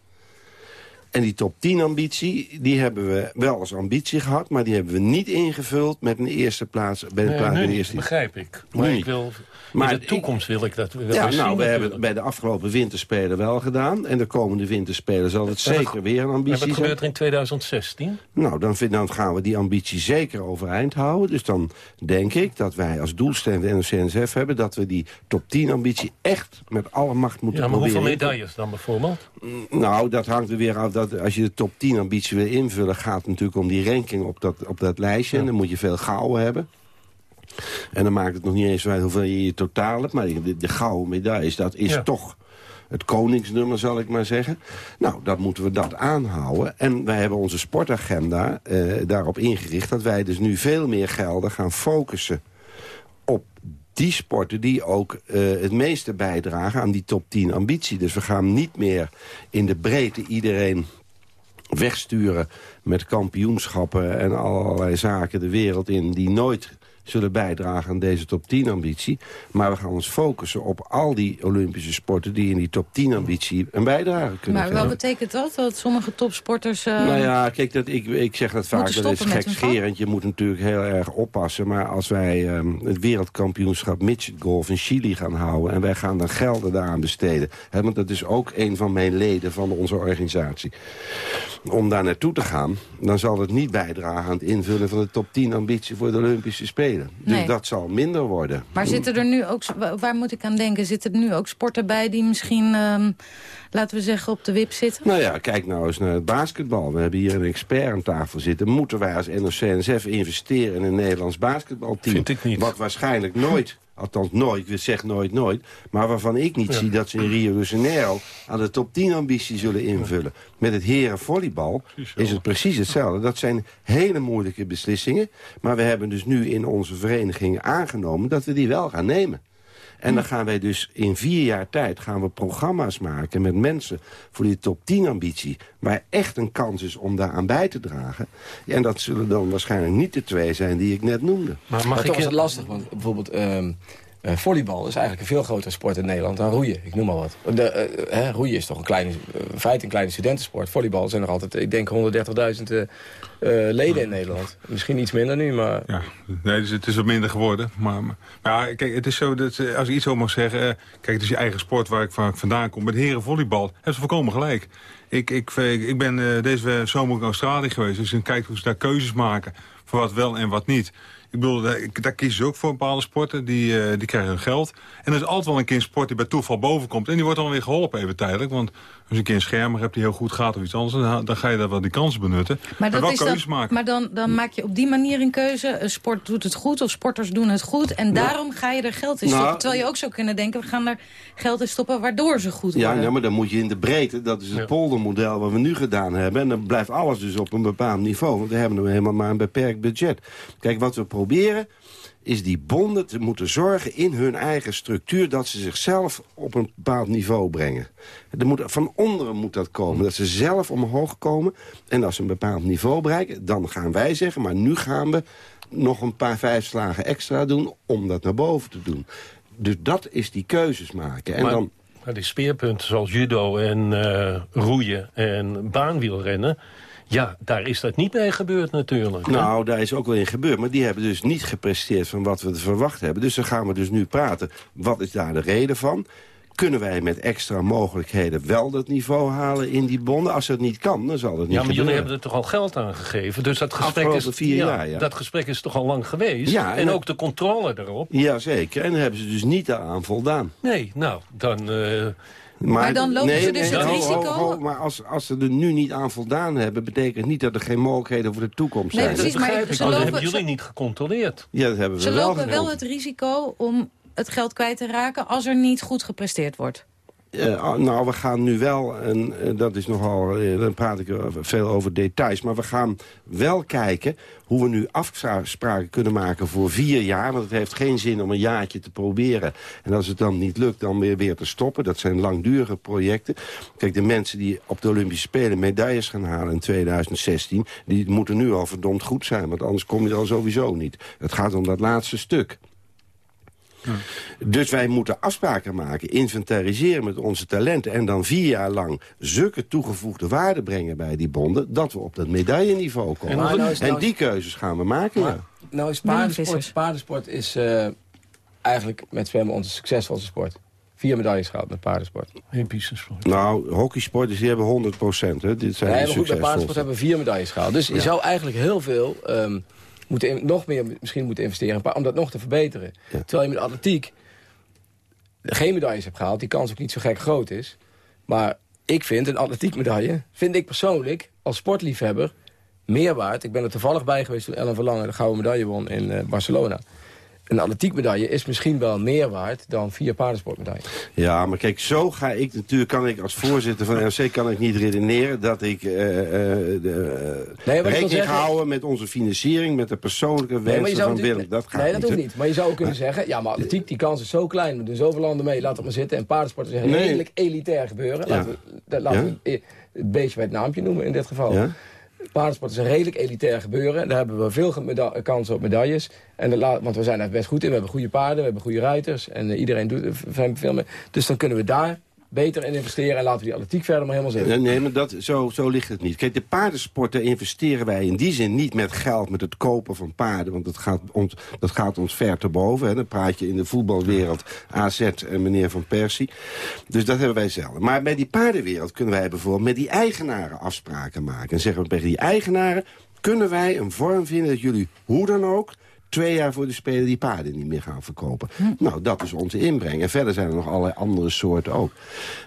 En die top 10 ambitie, die hebben we wel als ambitie gehad... maar die hebben we niet ingevuld met een eerste plaats bij de Nee, plaats bij de eerste. begrijp ik. Maar Nee. ik wil, Maar in de toekomst wil ik dat wel Ja, eens nou, zien we hebben het bij de afgelopen winterspelen wel gedaan. En de komende winterspelen zal het wat- zeker weer een En ambitie wat zijn. gebeurt er in 2016? Nou, dan, vind, dan gaan we die ambitie zeker overeind houden. Dus dan denk ik dat wij als doelstelling de NOC-NSF hebben... dat we die top 10 ambitie echt met alle macht moeten Ja, maar proberen. hoeveel medailles dan bijvoorbeeld? Nou, dat hangt er weer af. Dat als je de top 10 ambitie wil invullen... gaat het natuurlijk om die ranking op dat, op dat lijstje. En dan moet je veel gouden hebben. En dan maakt het nog niet eens uit hoeveel je je totaal hebt. Maar de, de gouden medailles, dat is Ja. toch het koningsnummer, zal ik maar zeggen. Nou, dat moeten we dat aanhouden. En wij hebben onze sportagenda eh, daarop ingericht... dat wij dus nu veel meer gelden gaan focussen op die sporten die ook eh, het meeste bijdragen aan die top 10 ambitie. Dus we gaan niet meer in de breedte iedereen wegsturen met kampioenschappen en allerlei zaken de wereld in... die nooit zullen bijdragen aan deze top 10 ambitie. Maar we gaan ons focussen op al die Olympische sporten... die in die top 10 ambitie een bijdrage kunnen Maar wat geven. betekent dat? Dat sommige topsporters... eh, Nou ja, kijk, dat, ik, ik zeg dat vaak, dat is gekscherend. Je moet natuurlijk heel erg oppassen. Maar als wij ehm, het wereldkampioenschap midget golf in Chili gaan houden... en wij gaan dan gelden daaraan besteden... Hè, want dat is ook een van mijn leden van onze organisatie... om daar naartoe te gaan... dan zal het niet bijdragen aan het invullen van de top 10 ambitie... voor de Olympische Spelen. Dus Nee. dat zal minder worden. Maar zitten er nu ook, wa- waar moet ik aan denken, zitten er nu ook sporten bij die misschien, ehm, laten we zeggen, op de wip zitten? Nou ja, kijk nou eens naar het basketbal. We hebben hier een expert aan tafel zitten. Moeten wij als NOC-NSF investeren in een Nederlands basketbalteam? Vind ik niet. Wat waarschijnlijk nooit, althans nooit, ik zeg nooit nooit... maar waarvan ik niet zie dat ze in Rio de Janeiro... aan de top 10 ambitie zullen invullen. Met het heren volleybal is het precies hetzelfde. Dat zijn hele moeilijke beslissingen. Maar we hebben dus nu in onze vereniging aangenomen... dat we die wel gaan nemen. En dan gaan wij dus in vier jaar tijd gaan we programma's maken met mensen voor die top 10 ambitie. Waar echt een kans is om daaraan bij te dragen. Ja, en dat zullen dan waarschijnlijk niet de twee zijn die ik net noemde. Maar Maar toch is het lastig, want bijvoorbeeld... ehm, eh, volleybal is eigenlijk een veel grotere sport in Nederland dan roeien. Ik noem maar wat. De, eh, hè, roeien is toch een kleine, eh, in feite een kleine studentensport. Volleybal zijn er altijd, ik denk, 130.000 eh, eh, leden in Nederland. Misschien iets minder nu, maar... Ja, nee, dus het is wat minder geworden. Maar, maar kijk, het is zo dat, als ik iets zo mag zeggen... kijk, het is je eigen sport waar ik, vandaan kom. Met heren volleybal hebben ze volkomen gelijk. Ik, ik, ik ben deze zomer in Australië geweest. Dus dan kijk hoe ze daar keuzes maken voor wat wel en wat niet. Ik bedoel, daar, ik- daar kiezen ze ook voor bepaalde sporten. Die, eh, die krijgen hun geld. En er is altijd wel een keer een sport die bij toeval boven komt. En die wordt dan weer geholpen even tijdelijk. Want als je een keer een schermer hebt die heel goed gaat of iets anders... dan, dan ga je daar wel die kansen benutten. Maar, dat wel is keuzes dan, maken. maar dan, dan maak je op die manier een keuze. Een sport doet het goed of sporters doen het goed. En daarom ga je er geld in Nou, stoppen. Terwijl je ook zou kunnen denken, we gaan er geld in stoppen waardoor ze goed worden. Ja, ja, maar dan moet je in de breedte, dat is het poldermodel wat we nu gedaan hebben. En dan blijft alles dus op een bepaald niveau. Want we hebben helemaal maar een beperkt budget. Kijk, wat we proberen is die bonden te moeten zorgen in hun eigen structuur... dat ze zichzelf op een bepaald niveau brengen. Er moet, van onderen moet dat komen, dat ze zelf omhoog komen. En als ze een bepaald niveau bereiken, dan gaan wij zeggen... maar nu gaan we nog een paar vijf slagen extra doen om dat naar boven te doen. Dus dat is die keuzes maken. En maar, dan, maar die speerpunten zoals judo en eh, roeien en baanwielrennen... ja, daar is dat niet mee gebeurd natuurlijk. hè? Nou, daar is ook wel in gebeurd. Maar die hebben dus niet gepresteerd van wat we verwacht hebben. Dus dan gaan we dus nu praten. Wat is daar de reden van? Kunnen wij met extra mogelijkheden wel dat niveau halen in die bonden? Als dat niet kan, dan zal het niet ja, maar jullie hebben er toch al geld aan gegeven? Dus dat gesprek, Afgelopen is, vier ja, jaar, ja. dat gesprek is toch al lang geweest? Ja, en en dat- ook de controle erop? Jazeker, en daar hebben ze dus niet aan voldaan. Nee, nou, dan... eh, Maar dan lopen ze dus het ho, ho, risico- ho, maar als, als ze er nu niet aan voldaan hebben... betekent niet dat er geen mogelijkheden voor de toekomst Nee, zijn. precies, maar begrijp ik, ze maar dat lopen- hebben jullie ze- niet gecontroleerd. Ja, dat hebben we Ze wel lopen wel het risico om het geld kwijt te raken als er niet goed gepresteerd wordt. Eh, nou, we gaan nu wel, en eh, dat is nogal, eh, dan praat ik veel over details... maar we gaan wel kijken hoe we nu afspraken kunnen maken voor vier jaar. Want het heeft geen zin om een jaartje te proberen. En als het dan niet lukt, dan weer, weer te stoppen. Dat zijn langdurige projecten. Kijk, de mensen die op de Olympische Spelen medailles gaan halen in 2016... die moeten nu al verdomd goed zijn, want anders kom je er al sowieso niet. Het gaat om dat laatste stuk. Dus wij moeten afspraken maken, inventariseren met onze talenten... en dan vier jaar lang zulke toegevoegde waarde brengen bij die bonden... dat we op dat medailleniveau komen. En, nou is- nou die keuzes gaan we maken, Maar, ja. nou is paardensport, is eh, eigenlijk met zwemmen onze succesvolste sport. Vier medailles gehaald met paardensport. Olympische sport. Nou, hockeysporters die hebben 100 procent. Dit zijn Nee, de maar goed, met succesvolste. paardensport hebben we vier medailles gehaald. Dus je zou eigenlijk heel veel, ehm, moeten nog meer misschien moeten investeren... om dat nog te verbeteren. Terwijl je met atletiek geen medailles hebt gehaald... die kans ook niet zo gek groot is. Maar ik vind een atletiekmedaille, vind ik persoonlijk... als sportliefhebber meer waard. Ik ben er toevallig bij geweest toen Ellen Verlangen... de gouden medaille won in eh, Barcelona. Een atletiekmedaille is misschien wel meer waard... dan vier paardensportmedailles. Ja, maar kijk, zo ga ik natuurlijk, kan ik als voorzitter van NRC kan ik niet redeneren dat ik eh, de, eh, Nee, rekening zeggen- houden met onze financiering, met de persoonlijke wensen van Willem. Dat gaat nee, dat hoeft niet. Maar je zou ook kunnen zeggen... ja, maar atletiek, die kans is zo klein. We doen zoveel landen mee, laat het maar zitten. En paardensport is Nee. redelijk elitair gebeuren. Ja. Laten we, dat, laten Ja? we het beestje bij het naampje noemen in dit geval. Ja? Paardensport is een redelijk elitair gebeuren. Daar hebben we veel meda- kansen op medailles. En want we zijn daar best goed in. We hebben goede paarden, we hebben goede ruiters. En eh, iedereen doet er v- veel mee. Dus dan kunnen we daar beter in investeren. En laten we die atletiek verder maar helemaal zitten. Nee, maar dat, zo, zo ligt het niet. Kijk, de paardensporten investeren wij in die zin niet met geld... met het kopen van paarden, want dat gaat ons, dat gaat ons ver te boven. Hè. Dan praat je in de voetbalwereld AZ en meneer Van Persie. Dus dat hebben wij zelf. Maar bij die paardenwereld kunnen wij bijvoorbeeld... met die eigenaren afspraken maken. En zeggen we tegen die eigenaren... kunnen wij een vorm vinden dat jullie hoe dan ook twee jaar voor de Spelen die paarden niet meer gaan verkopen. Nou, dat is onze inbreng. En verder zijn er nog allerlei andere soorten ook.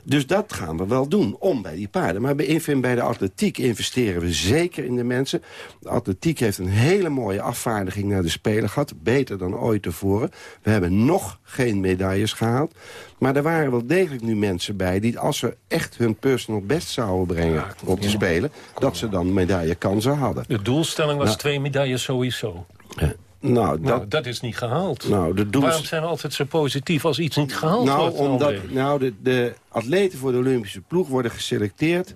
Dus dat gaan we wel doen, om bij die paarden. Maar bij, bij de atletiek investeren we zeker in de mensen. De atletiek heeft een hele mooie afvaardiging naar de Spelen gehad. Beter dan ooit tevoren. We hebben nog geen medailles gehaald. Maar er waren wel degelijk nu mensen bij... die als ze echt hun personal best zouden brengen op de Spelen... dat ze dan medaillekansen hadden. De doelstelling was Nou. twee medailles sowieso. Nou, Nou, dat, dat is niet gehaald. nou, de doels... Waarom zijn we altijd zo positief als iets niet gehaald Nou, wordt? omdat nou, de, de atleten voor de Olympische ploeg worden geselecteerd...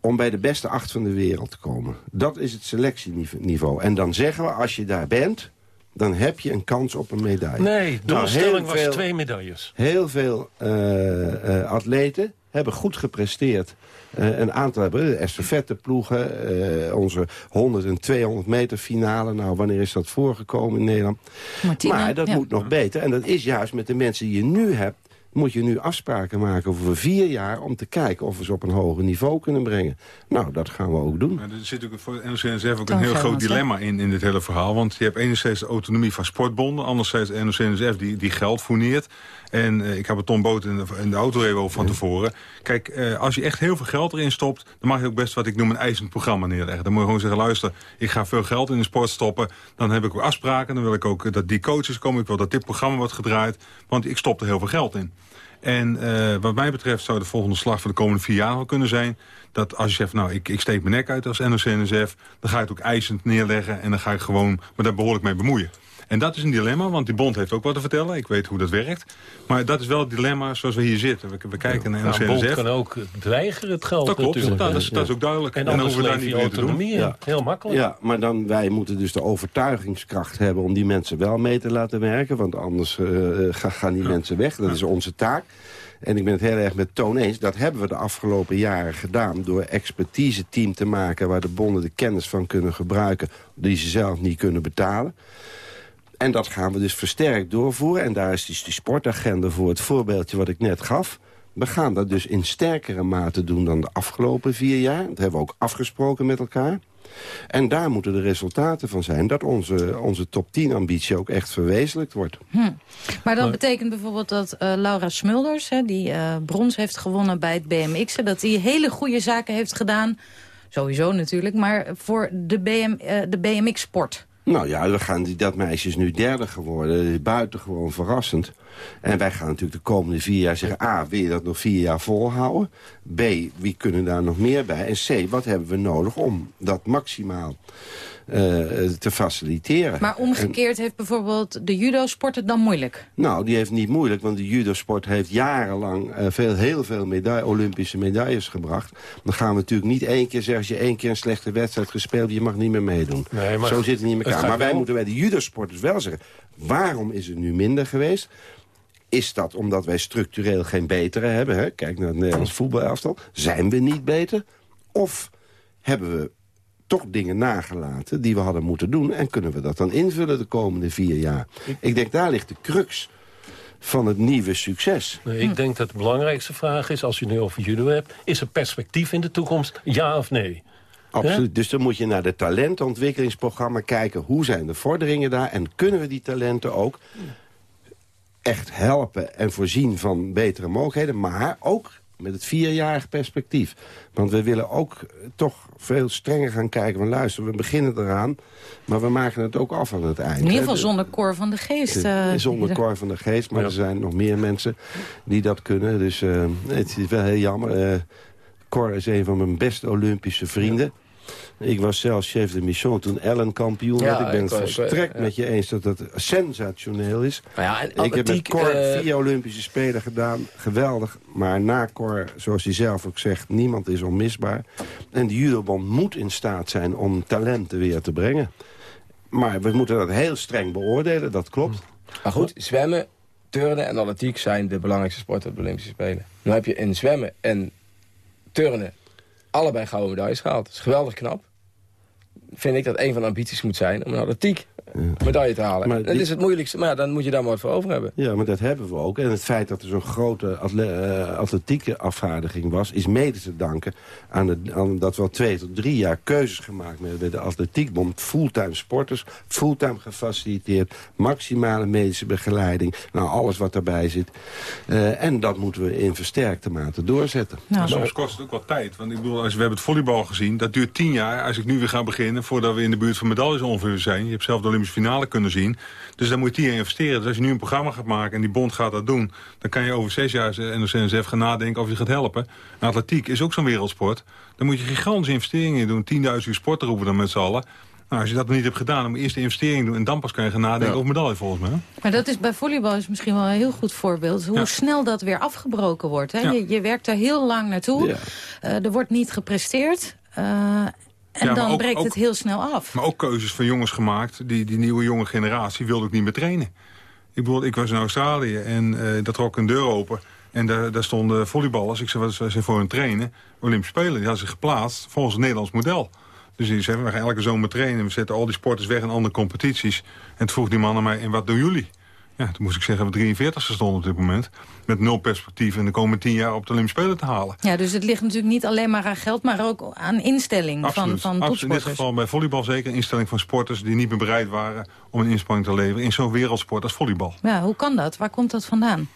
om bij de beste acht van de wereld te komen. Dat is het selectieniveau. En dan zeggen we, als je daar bent... dan heb je een kans op een medaille. Nee, Nou, doelstelling was veel- twee medailles. Heel veel eh, eh, atleten hebben goed gepresteerd. Eh, een aantal hebben de estafetteploegen, eh onze 100 en 200 meter finale. Nou, wanneer is dat voorgekomen in Nederland? Martina, maar dat ja. moet nog beter. En dat is juist met de mensen die je nu hebt... moet je nu afspraken maken over vier jaar... om te kijken of we ze op een hoger niveau kunnen brengen. Nou, dat gaan we ook doen. Maar er zit ook voor NOC-NSF ook een heel groot dilemma in, in dit hele verhaal. Want je hebt enerzijds de autonomie van sportbonden... anderzijds de NOC-NSF die, die geld fourneert. En eh, ik heb het Tom Boot in de, in de auto even van tevoren. Kijk, eh, als je echt heel veel geld erin stopt... dan mag je ook best wat ik noem een eisend programma neerleggen. Dan moet je gewoon zeggen, luister, ik ga veel geld in de sport stoppen. Dan heb ik ook afspraken. Dan wil ik ook dat die coaches komen. Ik wil dat dit programma wordt gedraaid. Want ik stop er heel veel geld in. En eh, wat mij betreft zou de volgende slag voor de komende vier jaar wel kunnen zijn... dat als je zegt, nou, ik, ik steek mijn nek uit als NOC-NSF... dan ga ik het ook eisend neerleggen en dan ga ik gewoon me daar behoorlijk mee bemoeien. En dat is een dilemma, want die bond heeft ook wat te vertellen. Ik weet hoe dat werkt. Maar dat is wel het dilemma zoals we hier zitten. We, we kijken naar Nou, NOC-NSF. bond kan ook weigeren het geld Dat klopt, natuurlijk. dat, dat is, dat is ook duidelijk. En dan anders hoeven we daar niet meer te doen. autonomie in. Ja. Heel makkelijk. Ja, maar dan, wij moeten dus de overtuigingskracht hebben... om die mensen wel mee te laten werken. Want anders eh, ga- gaan die mensen weg. Dat is onze taak. En ik ben het heel erg met Toon eens. Dat hebben we de afgelopen jaren gedaan... door expertise-team te maken... waar de bonden de kennis van kunnen gebruiken... die ze zelf niet kunnen betalen. En dat gaan we dus versterkt doorvoeren. En daar is dus die sportagenda voor het voorbeeldje wat ik net gaf. We gaan dat dus in sterkere mate doen dan de afgelopen vier jaar. Dat hebben we ook afgesproken met elkaar. En daar moeten de resultaten van zijn... dat onze, onze top 10 ambitie ook echt verwezenlijkt wordt. Hm. Maar dat betekent bijvoorbeeld dat eh, Laura Smulders... Hè, die uh, brons heeft gewonnen bij het BMX... dat die hele goede zaken heeft gedaan... sowieso natuurlijk, maar voor de, BM, uh, de BMX-sport... Nou ja, we gaan, dat meisje is nu derde geworden. Buitengewoon verrassend. En wij gaan natuurlijk de komende vier jaar zeggen... A, wil je dat nog vier jaar volhouden? B, wie kunnen daar nog meer bij? En C, wat hebben we nodig om dat maximaal te faciliteren? Maar omgekeerd heeft bijvoorbeeld de judo-sport het dan moeilijk? Nou, die heeft niet moeilijk, want de judo-sport heeft jarenlang... Uh, veel, heel veel medaille, Olympische medailles gebracht. Dan gaan we natuurlijk niet één keer zeggen... als je één keer een slechte wedstrijd gespeeld... je mag niet meer meedoen. Nee, maar Zo zit het niet in elkaar. Maar wij moeten bij de judo-sporters wel zeggen... waarom is het nu minder geweest? Is dat omdat wij structureel geen betere hebben? Hè? Kijk naar het Nederlands voetbalelftal. Zijn we niet beter? Of hebben we toch dingen nagelaten die we hadden moeten doen... en kunnen we dat dan invullen de komende vier jaar? Ik denk, daar ligt de crux van het nieuwe succes. Nee, ik denk dat de belangrijkste vraag is, als je nu over judo hebt... is er perspectief in de toekomst, ja of nee? Absoluut. Dus dan moet je naar de talentontwikkelingsprogramma kijken. Hoe zijn de vorderingen daar? En kunnen we die talenten ook echt helpen en voorzien van betere mogelijkheden. Maar ook met het vierjarig perspectief. Want we willen ook toch veel strenger gaan kijken. Van luister, we beginnen eraan, maar we maken het ook af aan het eind. In ieder geval zonder Cor van de Geest. Uh, zonder Cor van de Geest, maar er zijn nog meer mensen die dat kunnen. Dus uh, het is wel heel jammer. Uh, Cor is een van mijn beste Olympische vrienden. Ik was zelfs chef de mission toen Ellen kampioen werd. ik ben het volstrekt met je eens dat dat sensationeel is. Ja, ik heb met Cor uh, vier Olympische Spelen gedaan. Geweldig. Maar na Cor, zoals hij zelf ook zegt, niemand is onmisbaar. En de judobond moet in staat zijn om talenten weer te brengen. Maar we moeten dat heel streng beoordelen, dat klopt. Maar goed, zwemmen, turnen en atletiek zijn de belangrijkste sporten op de Olympische Spelen. Nu heb je in zwemmen en turnen allebei gouden medailles gehaald. Dat is geweldig knap. Vind ik dat een van de ambities moet zijn om een atletiek medaille te halen. Maar dat is het moeilijkste, maar ja, dan moet je daar maar wat voor over hebben. Ja, maar dat hebben we ook. En het feit dat er zo'n grote uh, atletieke afvaardiging was... is mede te danken aan, de, aan dat we al twee tot drie jaar keuzes gemaakt hebben... bij de atletiekbond. Fulltime sporters, fulltime gefaciliteerd... maximale medische begeleiding. Nou, alles wat daarbij zit. Uh, en dat moeten we in versterkte mate doorzetten. Nou, soms kost het ook wat tijd. Want ik bedoel, als we hebben het volleybal gezien... dat duurt tien jaar, als ik nu weer ga beginnen... voordat we in de buurt van medailles ongeveer zijn. Je hebt zelf de Olympische finale kunnen zien. Dus dan moet je hier investeren. Dus als je nu een programma gaat maken en die bond gaat dat doen... dan kan je over zes jaar NOC-NSF gaan nadenken of je gaat helpen. En atletiek is ook zo'n wereldsport. Dan moet je gigantische investeringen in doen. 10.000 sporten roepen dan met z'n allen. Nou, als je dat nog niet hebt gedaan, dan moet je eerst de investering doen... en dan pas kan je gaan nadenken ja. over medaille volgens mij. Maar dat is bij volleybal is misschien wel een heel goed voorbeeld... hoe ja. snel dat weer afgebroken wordt. Hè? Ja. Je, je, werkt er heel lang naartoe. Uh, er wordt niet gepresteerd. Uh, en ja, dan ook, breekt ook, het heel snel af. Maar ook keuzes van jongens gemaakt. Die, die nieuwe jonge generatie wilde ook niet meer trainen. Ik bedoel, ik was in Australië en uh, daar trok een deur open. En daar, daar stonden volleyballers. Ik zei, wat zijn voor hun trainen? Olympische Spelen. Die hadden zich geplaatst volgens het Nederlands model. Dus die zeiden, we gaan elke zomer trainen. We zetten al die sporters weg in andere competities. En toen vroeg die man aan mij, en wat doen jullie? Ja, toen moest ik zeggen, we 43ste stonden op dit moment. Met nul perspectief in de komende tien jaar op de Olympische Spelen te halen. Ja, dus het ligt natuurlijk niet alleen maar aan geld, maar ook aan instelling absoluut, van, van absoluut. In dit geval bij volleybal zeker instelling van sporters die niet meer bereid waren om een inspanning te leveren in zo'n wereldsport als volleybal. Ja, hoe kan dat? Waar komt dat vandaan?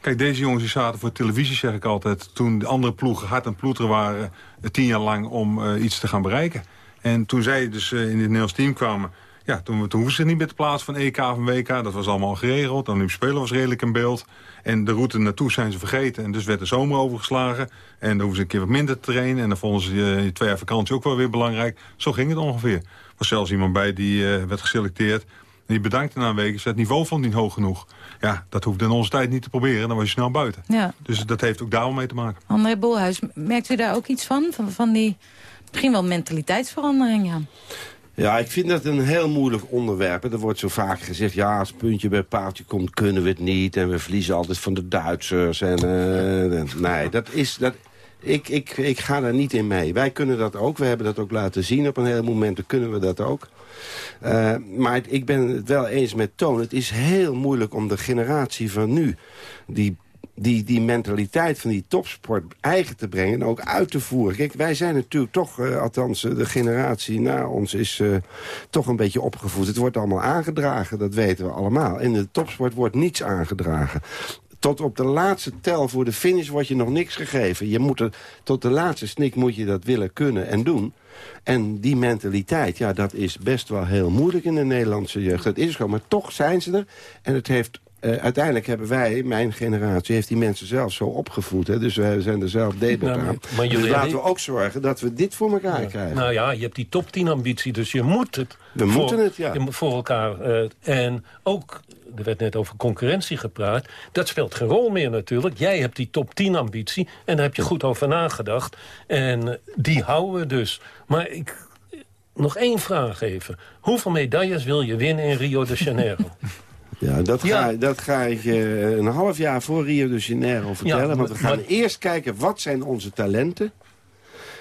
Kijk, deze jongens die zaten voor televisie, zeg ik altijd... toen de andere ploegen hard en ploeter waren tien jaar lang om uh, iets te gaan bereiken. En toen zij dus uh, in het Nederlands team kwamen... Ja, toen, toen hoefden ze niet meer te plaatsen van EK van WK. Dat was allemaal geregeld. De Olympische Spelen was redelijk in beeld. En de route naartoe zijn ze vergeten. En dus werd de zomer overgeslagen. En dan hoeven ze een keer wat minder te trainen. En dan vonden ze uh, twee jaar vakantie ook wel weer belangrijk. Zo ging het ongeveer. Er was zelfs iemand bij die uh, werd geselecteerd. En die bedankte na een week. Ze het niveau vond niet hoog genoeg. Ja, dat hoefde in onze tijd niet te proberen. Dan was je snel buiten. Ja. Dus dat heeft ook daar mee te maken. André Bolhuis, merkt u daar ook iets van? Van, van die misschien wel mentaliteitsverandering, ja? Ja, ik vind dat een heel moeilijk onderwerp. Er wordt zo vaak gezegd, ja, als puntje bij paaltje komt, kunnen we het niet. En we verliezen altijd van de Duitsers. En, uh, nee, dat is... Dat, ik, ik, ik ga daar niet in mee. Wij kunnen dat ook. We hebben dat ook laten zien. Op een heel moment kunnen we dat ook. Uh, maar ik ben het wel eens met Toon. Het is heel moeilijk om de generatie van nu... die die, die mentaliteit van die topsport eigen te brengen... en ook uit te voeren. Kijk, wij zijn natuurlijk toch, uh, althans uh, de generatie na ons... is uh, toch een beetje opgevoed. Het wordt allemaal aangedragen, dat weten we allemaal. In de topsport wordt niets aangedragen tot op de laatste tel voor de finish wordt je nog niks gegeven. Je moet er, tot de laatste snik moet je dat willen kunnen en doen. En die mentaliteit, ja, dat is best wel heel moeilijk in de Nederlandse jeugd. Dat is gewoon, maar toch zijn ze er. En het heeft uh, uiteindelijk hebben wij, mijn generatie, heeft die mensen zelf zo opgevoed. Hè? Dus wij zijn er zelf debet Nou, aan. maar dus laten we ook zorgen dat we dit voor elkaar krijgen. Nou ja, je hebt die top 10 ambitie, dus je moet het. We voor, moeten het, ja. Voor elkaar. eh, en ook, er werd net over concurrentie gepraat. Dat speelt geen rol meer natuurlijk. Jij hebt die top 10 ambitie en daar heb je goed over nagedacht. En eh, die houden we dus. Maar ik, nog één vraag even. Hoeveel medailles wil je winnen in Rio de Janeiro? Ja, dat ga, dat ga ik eh, een half jaar voor Rio de Janeiro vertellen. Ja, want we gaan maar- eerst kijken, wat zijn onze talenten?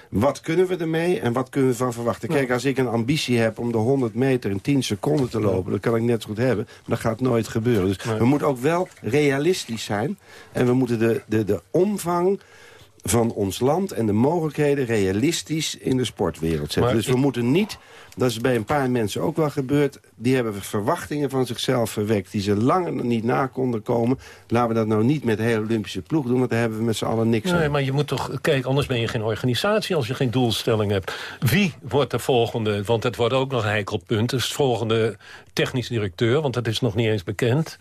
Wat kunnen we ermee en wat kunnen we van verwachten? Kijk, als ik een ambitie heb om de 100 meter in 10 seconden te lopen... dat kan ik net zo goed hebben, maar dat gaat nooit gebeuren. Dus we moeten ook wel realistisch zijn. En we moeten de, de, de omvang van ons land en de mogelijkheden realistisch in de sportwereld zetten. Maar dus we ik- moeten niet, dat is bij een paar mensen ook wel gebeurd... die hebben verwachtingen van zichzelf verwekt... die ze langer niet na konden komen. Laten we dat nou niet met de hele Olympische ploeg doen... want daar hebben we met z'n allen niks Nee, aan. maar je moet toch... Kijk, anders ben je geen organisatie als je geen doelstelling hebt. Wie wordt de volgende... Want het wordt ook nog een heikel punt. Dus de volgende technisch directeur, want dat is nog niet eens bekend.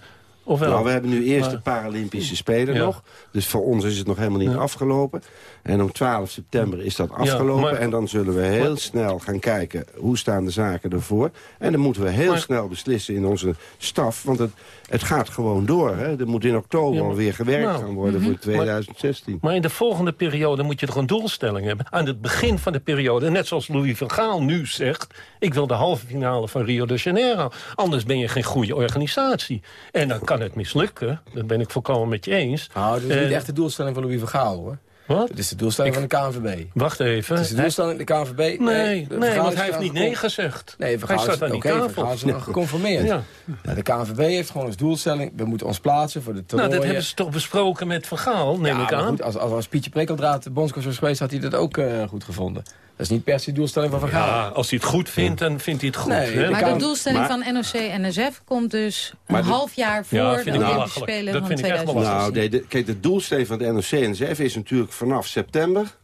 Nou, we hebben nu eerst de Paralympische Spelen Ja. nog. Dus voor ons is het nog helemaal niet Ja. afgelopen. En om 12 september is dat afgelopen. maar- en dan zullen we heel maar- snel gaan kijken hoe staan de zaken ervoor. En dan moeten we heel Maar- snel beslissen in onze staf. Want het, het gaat gewoon door. Hè. Er moet in oktober Ja, maar- alweer gewerkt Nou, gaan worden mhm. voor 2016. Maar in de volgende periode moet je toch een doelstelling hebben. Aan het begin van de periode, net zoals Louis van Gaal nu zegt... ik wil de halve finale van Rio de Janeiro. Anders ben je geen goede organisatie. En dan kan het mislukken. Dat ben ik volkomen met je eens. Nou, dat is niet echt de doelstelling van Louis van Gaal, hoor. Wat? Het is de doelstelling van de KNVB. Wacht even. Het is de doelstelling van de KNVB. Nee, nee, want hij heeft niet nee gezegd. Nee, hij staat aan die tafel. Is eraan geconformeerd. Ja. Nou, de KNVB heeft gewoon als doelstelling... we moeten ons plaatsen voor de Nou, toernooien. dat hebben ze toch besproken met Van Gaal, neem ja, ik aan. goed, als, als, als Pietje Prikkeldraad de bondscoach was geweest... had hij dat ook eh, goed gevonden. Dat is niet per se de doelstelling van Van Gaal. Ja, als hij het goed vindt, dan vindt hij het goed. Nee, hè? Maar de doelstelling Maar- van NOC-NSF komt dus een de- half jaar voor Ja, de Olympische belachelijk. Spelen Dat van vind ik echt 2016. Nou, nee, de, kijk, de doelstelling van de NOC-NSF is natuurlijk vanaf september...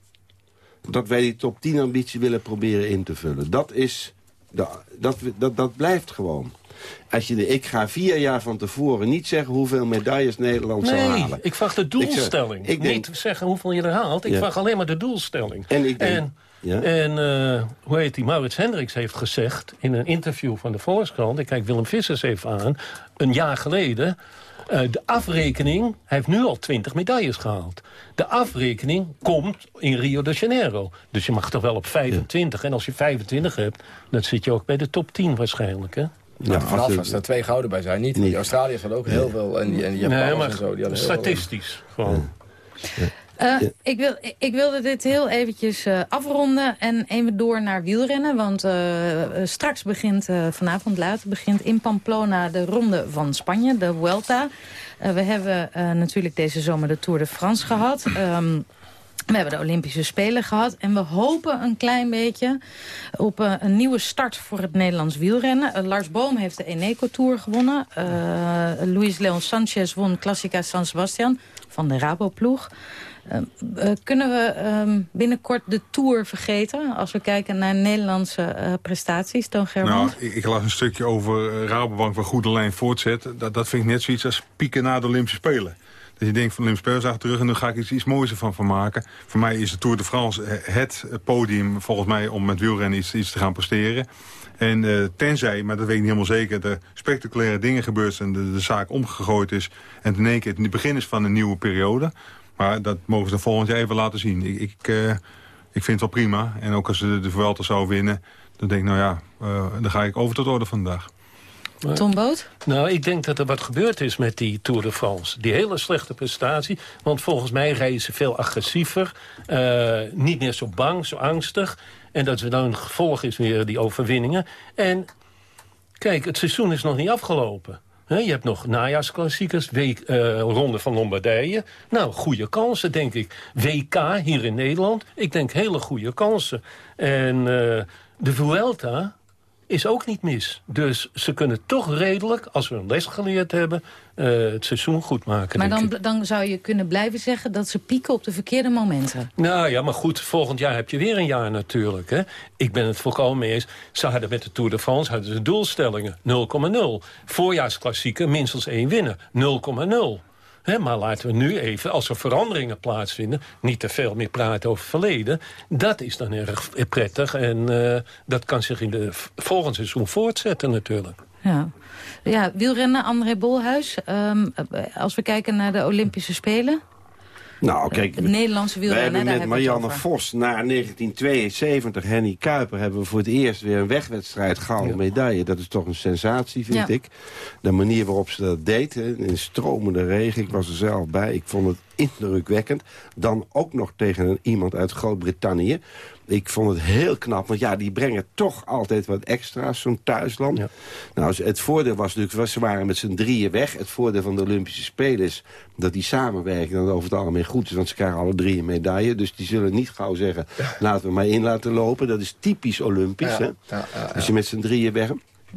dat wij die top 10 ambitie willen proberen in te vullen. Dat is... Dat, dat, dat, dat blijft gewoon. Als je de, ik ga vier jaar van tevoren niet zeggen hoeveel medailles Nederland zal Nee, halen. ik vraag de Ik zeg- doelstelling. ik denk- Niet zeggen hoeveel je er haalt. Ik Ja. vraag alleen maar de doelstelling. En ik denk- En, ja. en eh, hoe heet die? Maurits Hendricks heeft gezegd in een interview van de Volkskrant... ik kijk Willem Vissers even aan, een jaar geleden... eh, de afrekening, hij heeft nu al 20 medailles gehaald. De afrekening komt in Rio de Janeiro. Dus je mag toch wel op 25. En als je 25 hebt, dan zit je ook bij de top 10 waarschijnlijk. Hè? Ja, vanaf als er twee gouden bij zijn, niet. Die Australiërs hadden ook heel veel. En die, en die Japanners Nee, maar en zo. Die hadden heel veel. statistisch Eh, ik, wil, ik wilde dit heel eventjes eh, afronden en even door naar wielrennen. Want eh, straks begint, vanavond later, begint in Pamplona de Ronde van Spanje, de Vuelta. We hebben natuurlijk deze zomer de Tour de France gehad. Ehm, we hebben de Olympische Spelen gehad. En we hopen een klein beetje op een nieuwe start voor het Nederlands wielrennen. Lars Boom heeft de Eneco Tour gewonnen. Eh, Luis Leon Sanchez won Classica San Sebastian van de Raboploeg. Eh, kunnen we ehm, binnenkort de Tour vergeten... als we kijken naar Nederlandse eh, prestaties, Toon Germans? Nou, ik, las een stukje over eh, Rabobank waar goede lijn voortzet. Dat, dat vind ik net zoiets als pieken na de Olympische Spelen. Dat je denkt van Olympische Spelen achter terug en nu ga ik iets, iets moois van maken. Voor mij is de Tour de France het podium volgens mij om met wielrennen iets, iets te gaan presteren. En eh, tenzij, maar dat weet ik niet helemaal zeker... er spectaculaire dingen gebeurd zijn, de, de zaak omgegooid is... en in één keer het begin is van een nieuwe periode. Maar dat mogen ze volgend jaar even laten zien. Ik, ik, eh, ik vind het wel prima. En ook als ze de, de Vuelta zou winnen... dan denk ik, nou ja, eh, dan ga ik over tot orde vandaag. Tom Boot? Nou, ik denk dat er wat gebeurd is met die Tour de France. Die hele slechte prestatie. Want volgens mij rijden ze veel agressiever. eh, niet meer zo bang, zo angstig. En dat er dan een gevolg is weer die overwinningen. En kijk, het seizoen is nog niet afgelopen. Je hebt nog najaarsklassiekers, week, eh, Ronde van Lombardije. Nou, goede kansen, denk ik. WK hier in Nederland, ik denk hele goede kansen. En eh, de Vuelta is ook niet mis. Dus ze kunnen toch redelijk, als we een les geleerd hebben... eh, het seizoen goed maken, Maar dan, dan zou je kunnen blijven zeggen dat ze pieken op de verkeerde momenten. Nou ja, maar goed, volgend jaar heb je weer een jaar natuurlijk. Hè? Ik ben het volkomen mee eens. Ze hadden met de Tour de France hadden ze doelstellingen 0,0. Voorjaarsklassieker minstens één winnen, 0,0. Maar laten we nu even, als er veranderingen plaatsvinden... niet te veel meer praten over het verleden. Dat is dan erg prettig. En eh, dat kan zich in de volgend seizoen voortzetten natuurlijk. Ja, ja wielrennen, André Bolhuis. Ehm, eh, als we kijken naar de Olympische Spelen. Nou, kijk, Het Nederlandse we wielrennen, hebben met hebben we het Marianne. Vos na 1972, Henny Kuiper... hebben we voor het eerst weer een wegwedstrijd gouden medaille. Dat is toch een sensatie, vind Ja. ik. De manier waarop ze dat deed, hè, in stromende regen. Ik was er zelf bij. Ik vond het indrukwekkend. Dan ook nog tegen een, iemand uit Groot-Brittannië. Ik vond het heel knap, want ja, die brengen toch altijd wat extra's, zo'n thuisland. Nou, het voordeel was natuurlijk, ze waren met z'n drieën weg. Het voordeel van de Olympische Spelen is dat die samenwerking dan over het algemeen goed is. Want ze krijgen alle drie een medaille. Dus die zullen niet gauw zeggen, laten we maar in laten lopen. Dat is typisch Olympisch, Ja, hè? ja, ja, ja. Als je met z'n drieën weg...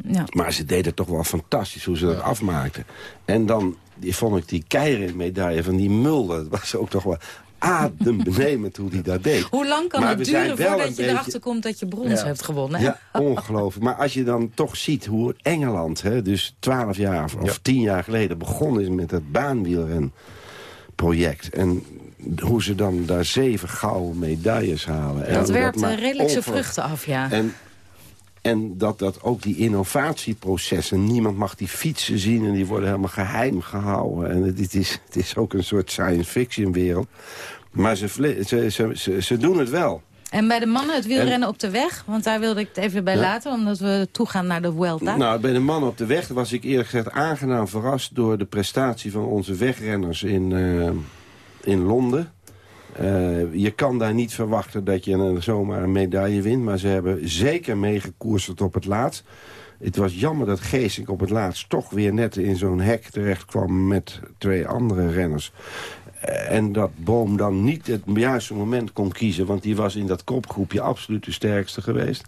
Ja. Maar ze deden toch wel fantastisch hoe ze dat afmaakten. En dan die, vond ik die keirin medaille van die Mulder. Dat was ook toch wel adembenemend hoe die dat deed. Hoe lang kan Maar het duren voordat je beetje- erachter komt dat je brons Ja. hebt gewonnen? hè? Ja, ongelooflijk. Maar als je dan toch ziet hoe Engeland, hè, dus twaalf jaar of, of tien jaar geleden... begonnen is met het baanwielrenproject. En hoe ze dan daar zeven gouden medailles halen. En Dat werpt eh, maar redelijk zijn onver- vruchten af, ja. En, en dat, dat ook die innovatieprocessen... niemand mag die fietsen zien en die worden helemaal geheim gehouden. En het, is, het is ook een soort science fiction wereld. Maar ze, ze, ze, ze, doen het wel. En bij de mannen het wielrennen op de weg? Want daar wilde ik het even bij Ja. laten, omdat we toegaan naar de Vuelta. Nou, bij de mannen op de weg was ik eerlijk gezegd aangenaam verrast... door de prestatie van onze wegrenners in, eh, in Londen. Eh, je kan daar niet verwachten dat je zomaar een medaille wint... maar ze hebben zeker meegekoerst op het laatst. Het was jammer dat Geesink op het laatst toch weer net in zo'n hek terecht kwam... met twee andere renners. Eh, En dat Boom dan niet het juiste moment kon kiezen... want die was in dat kopgroepje absoluut de sterkste geweest.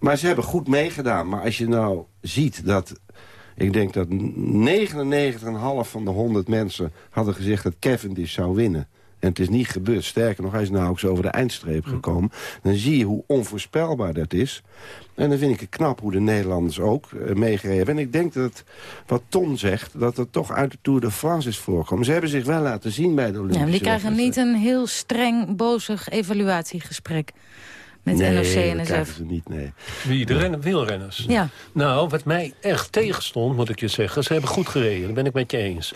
Maar ze hebben goed meegedaan. Maar als je nou ziet dat... Ik denk dat 99,5 van de 100 mensen hadden gezegd dat Cavendish zou winnen. En het is niet gebeurd. Sterker nog, hij is nauwelijks over de eindstreep gekomen. Dan zie je hoe onvoorspelbaar dat is. En dan vind ik het knap hoe de Nederlanders ook eh, meegereden hebben. En ik denk dat het, wat Ton zegt, dat het toch uit de Tour de France is voorgekomen. Ze hebben zich wel laten zien bij de Ja, Olympische maar die krijgen niet een heel streng, bozig evaluatiegesprek met nee, NOC dat en krijgen NSF. ze niet, nee. Wie, de rennen, wielrenners? Ja. Nou, wat mij echt tegenstond, moet ik je zeggen... ze hebben goed gereden, daar ben ik met je eens.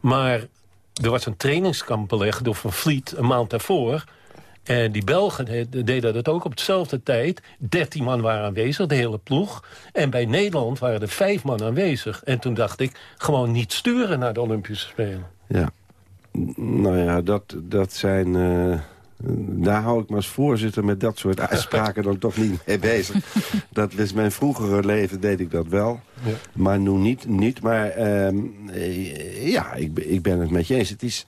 Maar er was een trainingskamp belegd door Van Vliet een maand daarvoor... En die Belgen de- deden dat ook op dezelfde tijd. 13 man waren aanwezig, de hele ploeg. En bij Nederland waren er vijf man aanwezig. En toen dacht ik, gewoon niet sturen naar de Olympische Spelen. Ja. Nou ja, dat, dat zijn... eh, daar hou ik me als voorzitter met dat soort uitspraken dan toch niet mee bezig. Dat is mijn vroegere leven, deed ik dat wel. Ja. Maar nu niet. niet. Maar ehm, eh, ja, ik, ben- ik ben het met je eens. Het is,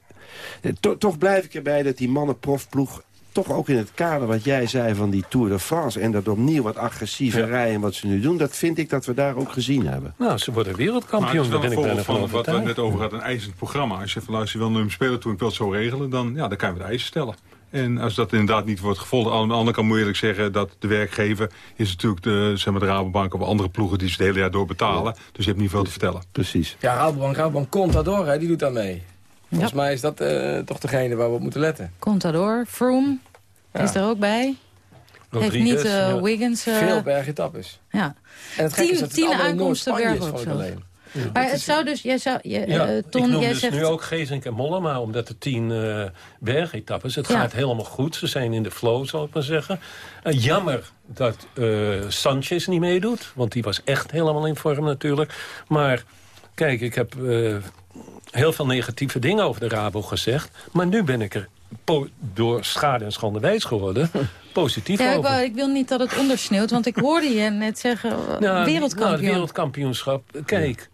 eh, to- toch blijf ik erbij dat die mannenprofploeg toch ook in het kader wat jij zei van die Tour de France... en dat opnieuw wat agressieve rijden wat ze nu doen... dat vind ik dat we daar ook gezien hebben. Nou, ze worden Maar het wereldkampioen, is wel ben een van van wat we net over hadden, een eisend programma. Als je van luister, je wil een spelen toe, ik wil het zo regelen, dan, ja, dan kan je wat eisen stellen. En als dat inderdaad niet wordt gevolgd, aan de andere kant moet je eerlijk zeggen dat de werkgever is natuurlijk de, zeg maar, de Rabobank of andere ploegen die ze het hele jaar door betalen. Dus je hebt niet veel te vertellen. Precies. Ja, Rabobank, Rabobank Contador, hè, die doet daar mee. Volgens mij is dat eh, toch degene waar we op moeten letten. Contador, Froome Ja. is er ook bij. Heeft niet Rodriguez, eh. Wiggins... eh, Veel bergetappes. Ja. En het gekke is Tien, dat het tien allemaal in aankomsten Noord-Spanje is, bergop zo. alleen. Maar het zou dus... Jij zou, je, Ja, eh, ik Ton, noem jij dus zegt... nu ook Geesink en Mollema, omdat de tien eh bergetappes. Het Ja. gaat helemaal goed. Ze zijn in de flow, zal ik maar zeggen. Eh, jammer dat eh, Sanchez niet meedoet. Want die was echt helemaal in vorm natuurlijk. Maar kijk, ik heb eh, heel veel negatieve dingen over de Rabo gezegd. Maar nu ben ik er door schade en schande wijs geworden. positief Ja, ik, over. wou- ik wil niet dat het ondersneeuwt, want ik hoorde je net zeggen... eh, Nou, wereldkampioen. nou, het wereldkampioenschap. Kijk,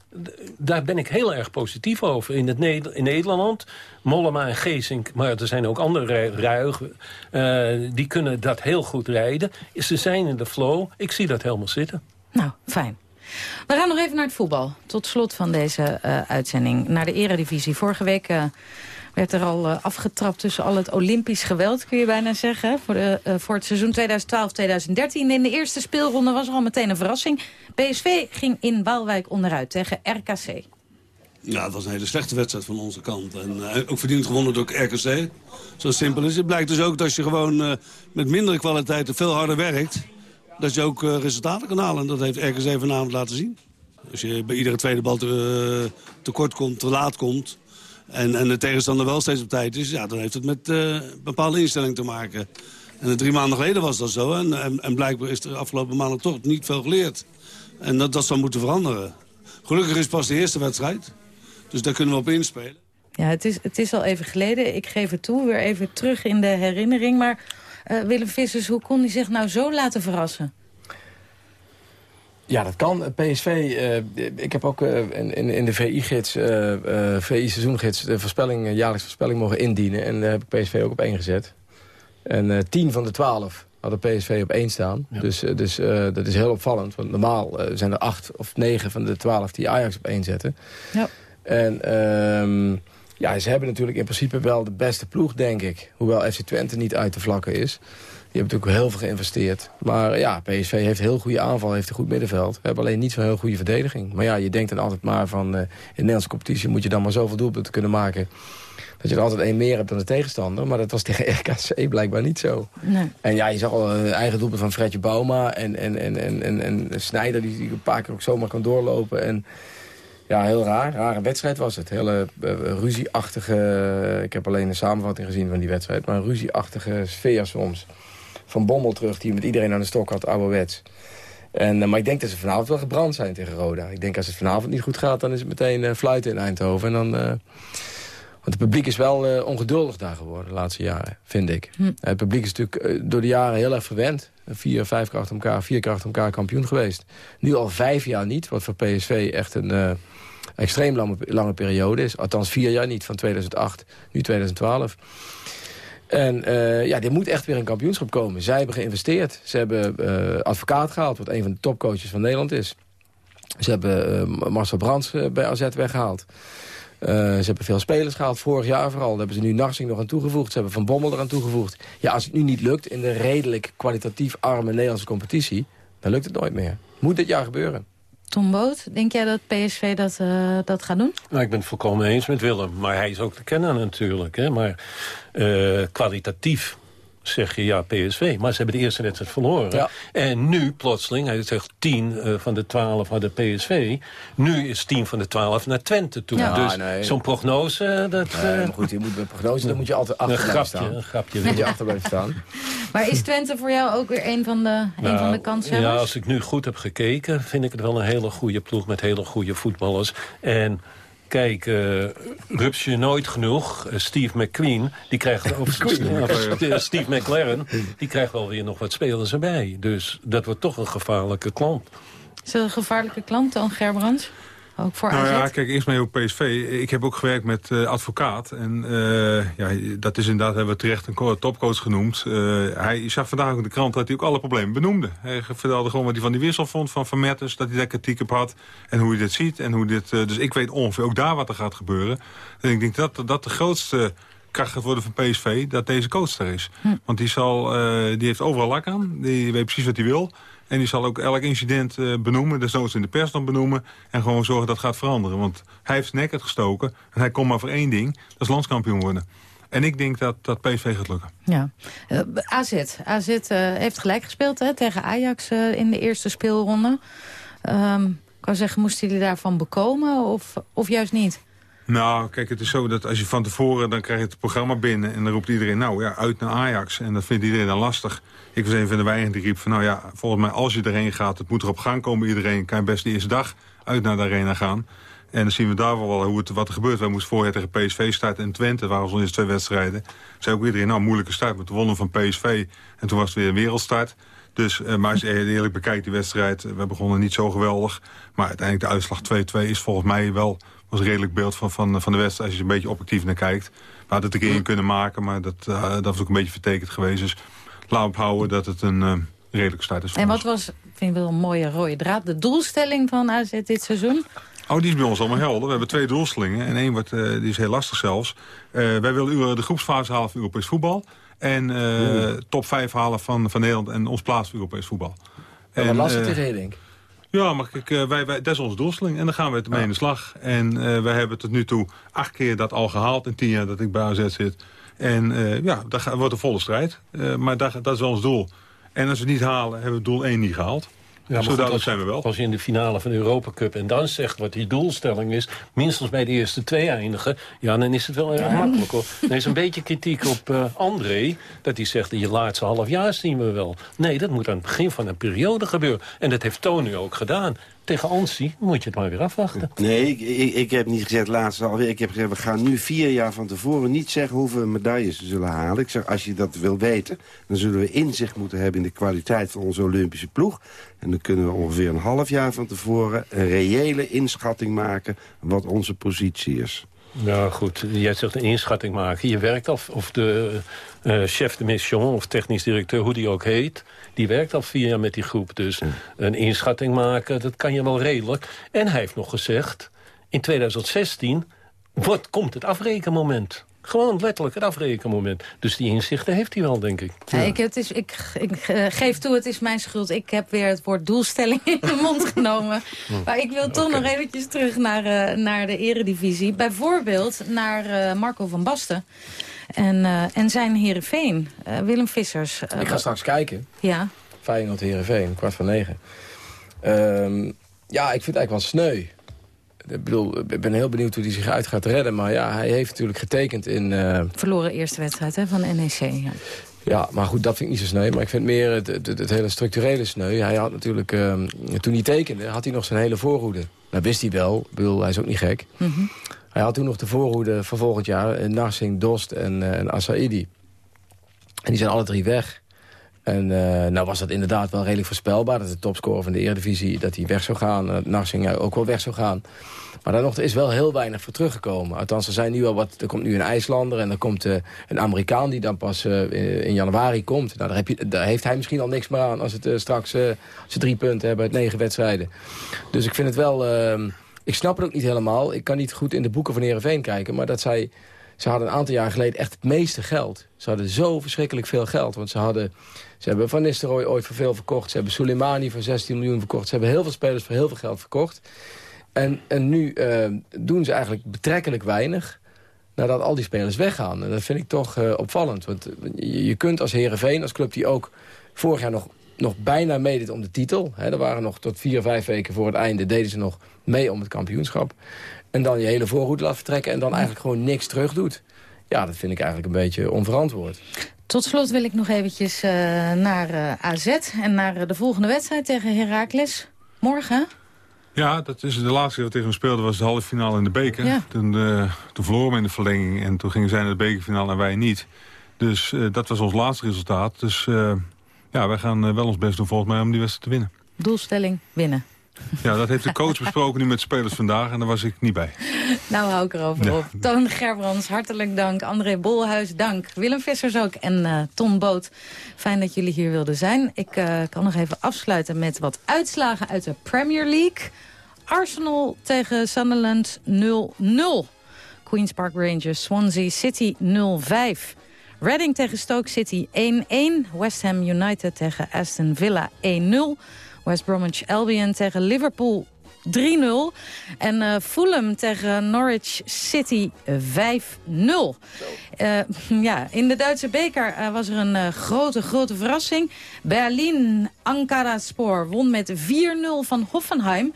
daar ben ik heel erg positief over. In, het in Nederland, Mollema en Geesink, maar er zijn ook andere ruigen... Uh, die kunnen dat heel goed rijden. Ze zijn in de flow. Ik zie dat helemaal zitten. Nou, fijn. We gaan nog even naar het voetbal. Tot slot van deze uh, uitzending. Naar de eredivisie. Vorige week... Uh, werd er al uh, afgetrapt tussen al het Olympisch geweld, kun je bijna zeggen. Voor, de, uh, voor het seizoen 2012-2013. In de eerste speelronde was er al meteen een verrassing. PSV ging in Waalwijk onderuit tegen RKC. Ja, het was een hele slechte wedstrijd van onze kant. En uh, ook verdiend gewonnen door RKC. Zo simpel is het. blijkt dus ook dat als je gewoon met mindere kwaliteiten veel harder werkt... dat je ook resultaten kan halen. En dat heeft RKC vanavond laten zien. Als je bij iedere tweede bal te, tekort komt, te laat komt en, en de tegenstander wel steeds op tijd is... Ja, dan heeft het met uh, bepaalde instelling te maken. En drie maanden geleden was dat zo. En, en, en, blijkbaar is er afgelopen maanden toch niet veel geleerd. En dat, dat zou moeten veranderen. Gelukkig is pas de eerste wedstrijd. Dus daar kunnen we op inspelen. Ja, het is, het is al even geleden. Ik geef het toe, weer even terug in de herinnering. Maar uh, Willem Vissers, hoe kon hij zich nou zo laten verrassen? Ja, dat kan. PSV, uh, ik heb ook uh, in, in de VI-gids, uh, VI-seizoengids... de voorspelling, jaarlijks voorspelling mogen indienen. En daar heb ik PSV ook op één gezet. En tien van de twaalf hadden PSV op één staan. Ja. Dus, dus dat is heel opvallend. Want normaal zijn er acht of negen van de twaalf die Ajax op één zetten. Ja. En um, ja, ze hebben natuurlijk in principe wel de beste ploeg, denk ik. Hoewel FC Twente niet uit te vlakken is... Je hebt natuurlijk heel veel geïnvesteerd. Maar ja, PSV heeft heel goede aanval, heeft een goed middenveld. We hebben alleen niet zo'n heel goede verdediging. Maar ja, je denkt dan altijd maar van... Uh, in de Nederlandse competitie moet je dan maar zoveel doelpunten kunnen maken... dat je er altijd één meer hebt dan de tegenstander. Maar dat was tegen RKC blijkbaar niet zo. Nee. En ja, je zag al een eigen doelpunt van Fredje Bauma... en, en, en, en, en, en Snijder die, die een paar keer ook zomaar kan doorlopen... En, ja, heel raar. Rare wedstrijd was het. Hele uh, ruzieachtige... Ik heb alleen een samenvatting gezien van die wedstrijd. Maar een ruzieachtige sfeer soms van Bommel terug... die met iedereen aan de stok had, ouderwets. En, uh, maar ik denk dat ze vanavond wel gebrand zijn tegen Roda. Ik denk als het vanavond niet goed gaat, dan is het meteen uh, fluiten in Eindhoven. En dan, uh, want het publiek is wel ongeduldig daar geworden de laatste jaren, vind ik. Hm. Het publiek is natuurlijk door de jaren heel erg verwend. Vier, vijf keer achter elkaar, vier keer achter elkaar kampioen geweest. Nu al vijf jaar niet, wat voor PSV echt een extreem lange, lange periode is. Althans vier jaar niet, van 2008, nu 2012. En uh, ja, er moet echt weer een kampioenschap komen. Zij hebben geïnvesteerd. Ze hebben uh, advocaat gehaald, wat een van de topcoaches van Nederland is. Ze hebben uh, Marcel Brands bij AZ weggehaald. ze hebben veel spelers gehaald, vorig jaar vooral. Daar hebben ze nu Narsing nog aan toegevoegd. Ze hebben Van Bommel eraan toegevoegd. Ja, als het nu niet lukt in de redelijk kwalitatief arme Nederlandse competitie... dan lukt het nooit meer. Moet dit jaar gebeuren. Tom Boot, denk jij dat PSV dat, uh, dat gaat doen? Nou, ik ben het volkomen eens met Willem. Maar hij is ook te kennen natuurlijk. Hè? Maar uh, kwalitatief zeg je ja, PSV. Maar ze hebben de eerste wedstrijd verloren. Ja. En nu plotseling, hij zegt 10 uh, van de 12 hadden PSV. Nu is 10 van de 12 naar Twente toe. Ja. Dus nee. zo'n prognose... Dat, nee, maar goed, je moet bij prognose, dan moet je altijd achter blijven staan. Een grapje. Moet je achter blijven staan. Maar is Twente voor jou ook weer een van de, nou, een van de kansen? Ja, als ik nu goed heb gekeken, vind ik het wel een hele goede ploeg met hele goede voetballers. En Kijk, uh, rups je nooit genoeg. Uh, Steve McQueen, die krijgt... of, Steve McLaren, die krijgt wel weer nog wat spelers erbij. Dus dat wordt toch een gevaarlijke klant. Is dat een gevaarlijke klant, dan Gerbrands? Ook voor nou AZ? ja, kijk, eerst mee op PSV. Ik heb ook gewerkt met uh, advocaat. En uh, ja, dat is inderdaad, hebben we terecht een topcoach genoemd. Uh, hij zag vandaag ook in de krant dat hij ook alle problemen benoemde. Hij vertelde gewoon wat hij van die wissel vond van Van Mertens. Dat hij daar kritiek op had. En hoe hij dit ziet. En hoe dit, dus ik weet ongeveer ook daar wat er gaat gebeuren. En ik denk dat dat de grootste kracht gaat worden van PSV. Dat deze coach er is. Hm. Want die, zal, die heeft overal lak aan. Die weet precies wat hij wil. En die zal ook elk incident uh, benoemen, desnoods in de pers dan benoemen... en gewoon zorgen dat het gaat veranderen. Want hij heeft nek het gestoken en hij komt maar voor één ding. Dat is landskampioen worden. En ik denk dat, dat PSV gaat lukken. Ja. Uh, AZ, AZ uh, heeft gelijk gespeeld hè, tegen Ajax in de eerste speelronde. Um, ik kan zeggen, moesten jullie daarvan bekomen of, of juist niet? Nou, kijk, het is zo dat als je van tevoren... dan krijg je het programma binnen en dan roept iedereen... nou ja, uit naar Ajax. En dat vindt iedereen dan lastig. Ik was een van de weinigen die riep van... nou ja, volgens mij als je erheen gaat, het moet erop gaan komen iedereen... kan je best de eerste dag uit naar de arena gaan. En dan zien we daar wel hoe het, wat er gebeurt. Wij moesten voorjaar tegen PSV starten in Twente. waren ons twee wedstrijden. Zei ook iedereen, nou, moeilijke start. Met de wonnen van PSV. En toen was het weer een wereldstart. Dus, uh, maar als je eerlijk bekijkt, die wedstrijd... we begonnen niet zo geweldig. Maar uiteindelijk de uitslag 2-2 is volgens mij wel... was een redelijk beeld van, van, van de wedstrijd... als je er een beetje objectief naar kijkt. We hadden het een kunnen maken, maar dat, uh, dat was ook een beetje vertekend geweest. Dus laat ophouden dat het een uh, redelijke start is. En wat was, vind ik wel een mooie rode draad... de doelstelling van AZ dit seizoen? Oh, die is bij ons allemaal helder. We hebben twee doelstellingen. En één wordt, uh, die is heel lastig zelfs. Uh, wij willen de groepsfase halen van Europees voetbal. En uh, top 5 halen van, van Nederland en ons plaats voor Europees voetbal. En, lastig is, denk ik. Ja, maar kijk, wij, wij, dat is onze doelstelling. En dan gaan we het mee in de slag. En uh, wij hebben tot nu toe acht keer dat al gehaald in tien jaar dat ik bij AZ zit. En uh, ja, dat wordt een volle strijd. Maar dat, dat is wel ons doel. En als we het niet halen, hebben we doel 1 niet gehaald. Ja, Zo duidelijk zijn we wel. Als je in de finale van de Europa Cup en dan zegt wat die doelstelling is... minstens bij de eerste twee eindigen... ja, dan is het wel erg makkelijk. hoor. Er is een beetje kritiek op uh, André... dat hij zegt, in je laatste half jaar zien we wel. Nee, dat moet aan het begin van een periode gebeuren. En dat heeft Tony ook gedaan. Tegen Ansi moet je het maar weer afwachten. Nee, ik, ik, ik heb niet gezegd laatste alweer. Ik heb gezegd, we gaan nu vier jaar van tevoren niet zeggen hoeveel medailles we zullen halen. Ik zeg, als je dat wil weten, dan zullen we inzicht moeten hebben in de kwaliteit van onze Olympische ploeg. En dan kunnen we ongeveer een half jaar van tevoren een reële inschatting maken wat onze positie is. Ja, goed. Jij zegt een inschatting maken. Je werkt af, of de uh, chef de mission, of technisch directeur, hoe die ook heet... die werkt al vier jaar met die groep. Dus een inschatting maken, dat kan je wel redelijk. En hij heeft nog gezegd, in 2016 wordt, komt het afrekenmoment. Gewoon letterlijk het afrekenmoment. Dus die inzichten heeft hij wel, denk ik. Ja. ik, het is, ik, ik uh, geef toe, het is mijn schuld. Ik heb weer het woord doelstelling in de mond genomen. Maar ik wil toch okay. nog eventjes terug naar, uh, naar de eredivisie. Bijvoorbeeld naar uh, Marco van Basten. En, uh, en zijn Heerenveen, uh, Willem Vissers. Uh, ik ga straks kijken. Ja. Feyenoord Heerenveen, kwart van negen. Um, ja, ik vind het eigenlijk wel sneu. Ik bedoel, ik ben heel benieuwd hoe hij zich uit gaat redden. Maar ja, hij heeft natuurlijk getekend in... Verloren eerste wedstrijd hè, van NEC. Ja. Ja, maar goed, dat vind ik niet zo sneu. Maar ik vind meer het, het, het hele structurele sneu. Hij had natuurlijk, um, toen hij tekende, had hij nog zijn hele voorhoede. Dat wist hij wel. Ik bedoel, hij is ook niet gek. Mm -hmm. Hij had toen nog de voorhoede van volgend jaar. Narsing, Dost en, uh, en Asaidi. En die zijn alle drie weg. En uh, nou was dat inderdaad wel redelijk voorspelbaar. Dat de topscorer van de Eredivisie dat hij weg zou gaan. Uh, Narsing ook wel weg zou gaan. Maar daar nog, is wel heel weinig voor teruggekomen. Althans, er zijn nu al wat. Er komt nu een IJslander en er komt een Amerikaan die dan pas in januari komt. Nou, daar, heb je, daar heeft hij misschien al niks meer aan als het straks als ze drie punten hebben uit negen wedstrijden. Dus ik vind het wel. Ik snap het ook niet helemaal. Ik kan niet goed in de boeken van Heerenveen kijken. Maar dat zij... Ze hadden een aantal jaar geleden echt het meeste geld. Ze hadden zo verschrikkelijk veel geld. Want ze hadden... Ze hebben Van Nistelrooy ooit voor veel verkocht. Ze hebben Soleimani voor 16 miljoen verkocht. Ze hebben heel veel spelers voor heel veel geld verkocht. En, en nu uh, doen ze eigenlijk betrekkelijk weinig... nadat al die spelers weggaan. En dat vind ik toch uh, opvallend. Want je, kunt als Heerenveen, als club die ook vorig jaar nog nog bijna meedeed om de titel. He, er waren nog tot vier, vijf weken voor het einde... deden ze nog mee om het kampioenschap. En dan je hele voorhoede laat vertrekken... en dan eigenlijk gewoon niks terug doet. Ja, dat vind ik eigenlijk een beetje onverantwoord. Tot slot wil ik nog eventjes uh, naar uh, AZ... en naar de volgende wedstrijd tegen Heracles. Morgen... Ja, dat is de laatste keer wat tegen hem speelde was de halve finale in de beker. Ja. Toen, uh, toen verloren we in de verlenging en toen gingen zij naar de bekerfinale en wij niet. Dus uh, dat was ons laatste resultaat. Dus uh, ja, wij gaan wel ons best doen volgens mij om die wedstrijd te winnen. Doelstelling winnen. Ja, dat heeft de coach besproken nu met spelers vandaag en daar was ik niet bij. Nou hou ik erover ja. op. Toon Gerbrands, hartelijk dank. André Bolhuis, dank. Willem Vissers ook en uh, Ton Boot. Fijn dat jullie hier wilden zijn. Ik uh, kan nog even afsluiten met wat uitslagen uit de Premier League. Arsenal tegen Sunderland 0-0. Queen's Park Rangers, Swansea City 0-5. Reading tegen Stoke City 1-1. West Ham United tegen Aston Villa 1-0. West Bromwich Albion tegen Liverpool 3-0. En uh, Fulham tegen Norwich City 5-0. Uh, ja, in de Duitse beker uh, was er een grote, grote verrassing. Berlin Ankara Spoor won met 4-0 van Hoffenheim.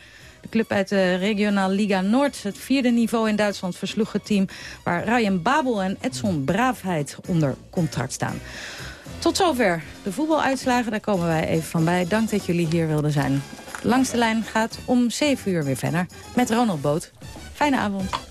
Club uit de regionaal Liga Noord, het vierde niveau in Duitsland, versloeg het team... waar Ryan Babel en Edson Braafheid onder contract staan. Tot zover de voetbaluitslagen, daar komen wij even van bij. Dank dat jullie hier wilden zijn. Langs de lijn gaat om 7 uur weer verder met Ronald Boot. Fijne avond.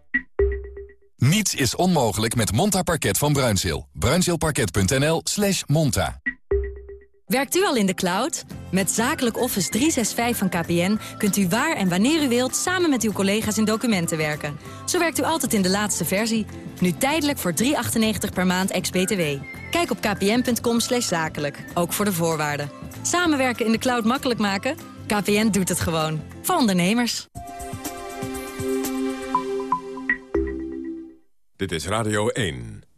Niets is onmogelijk met Monta Parket van Bruinzeel. Bruinzeelparket.nl slash monta. Werkt u al in de cloud? Met Zakelijk Office 365 van KPN kunt u waar en wanneer u wilt... samen met uw collega's in documenten werken. Zo werkt u altijd in de laatste versie. Nu tijdelijk voor 3,98 per maand ex-BTW. Kijk op kpn.com zakelijk, ook voor de voorwaarden. Samenwerken in de cloud makkelijk maken? KPN doet het gewoon. Voor ondernemers. Dit is Radio 1.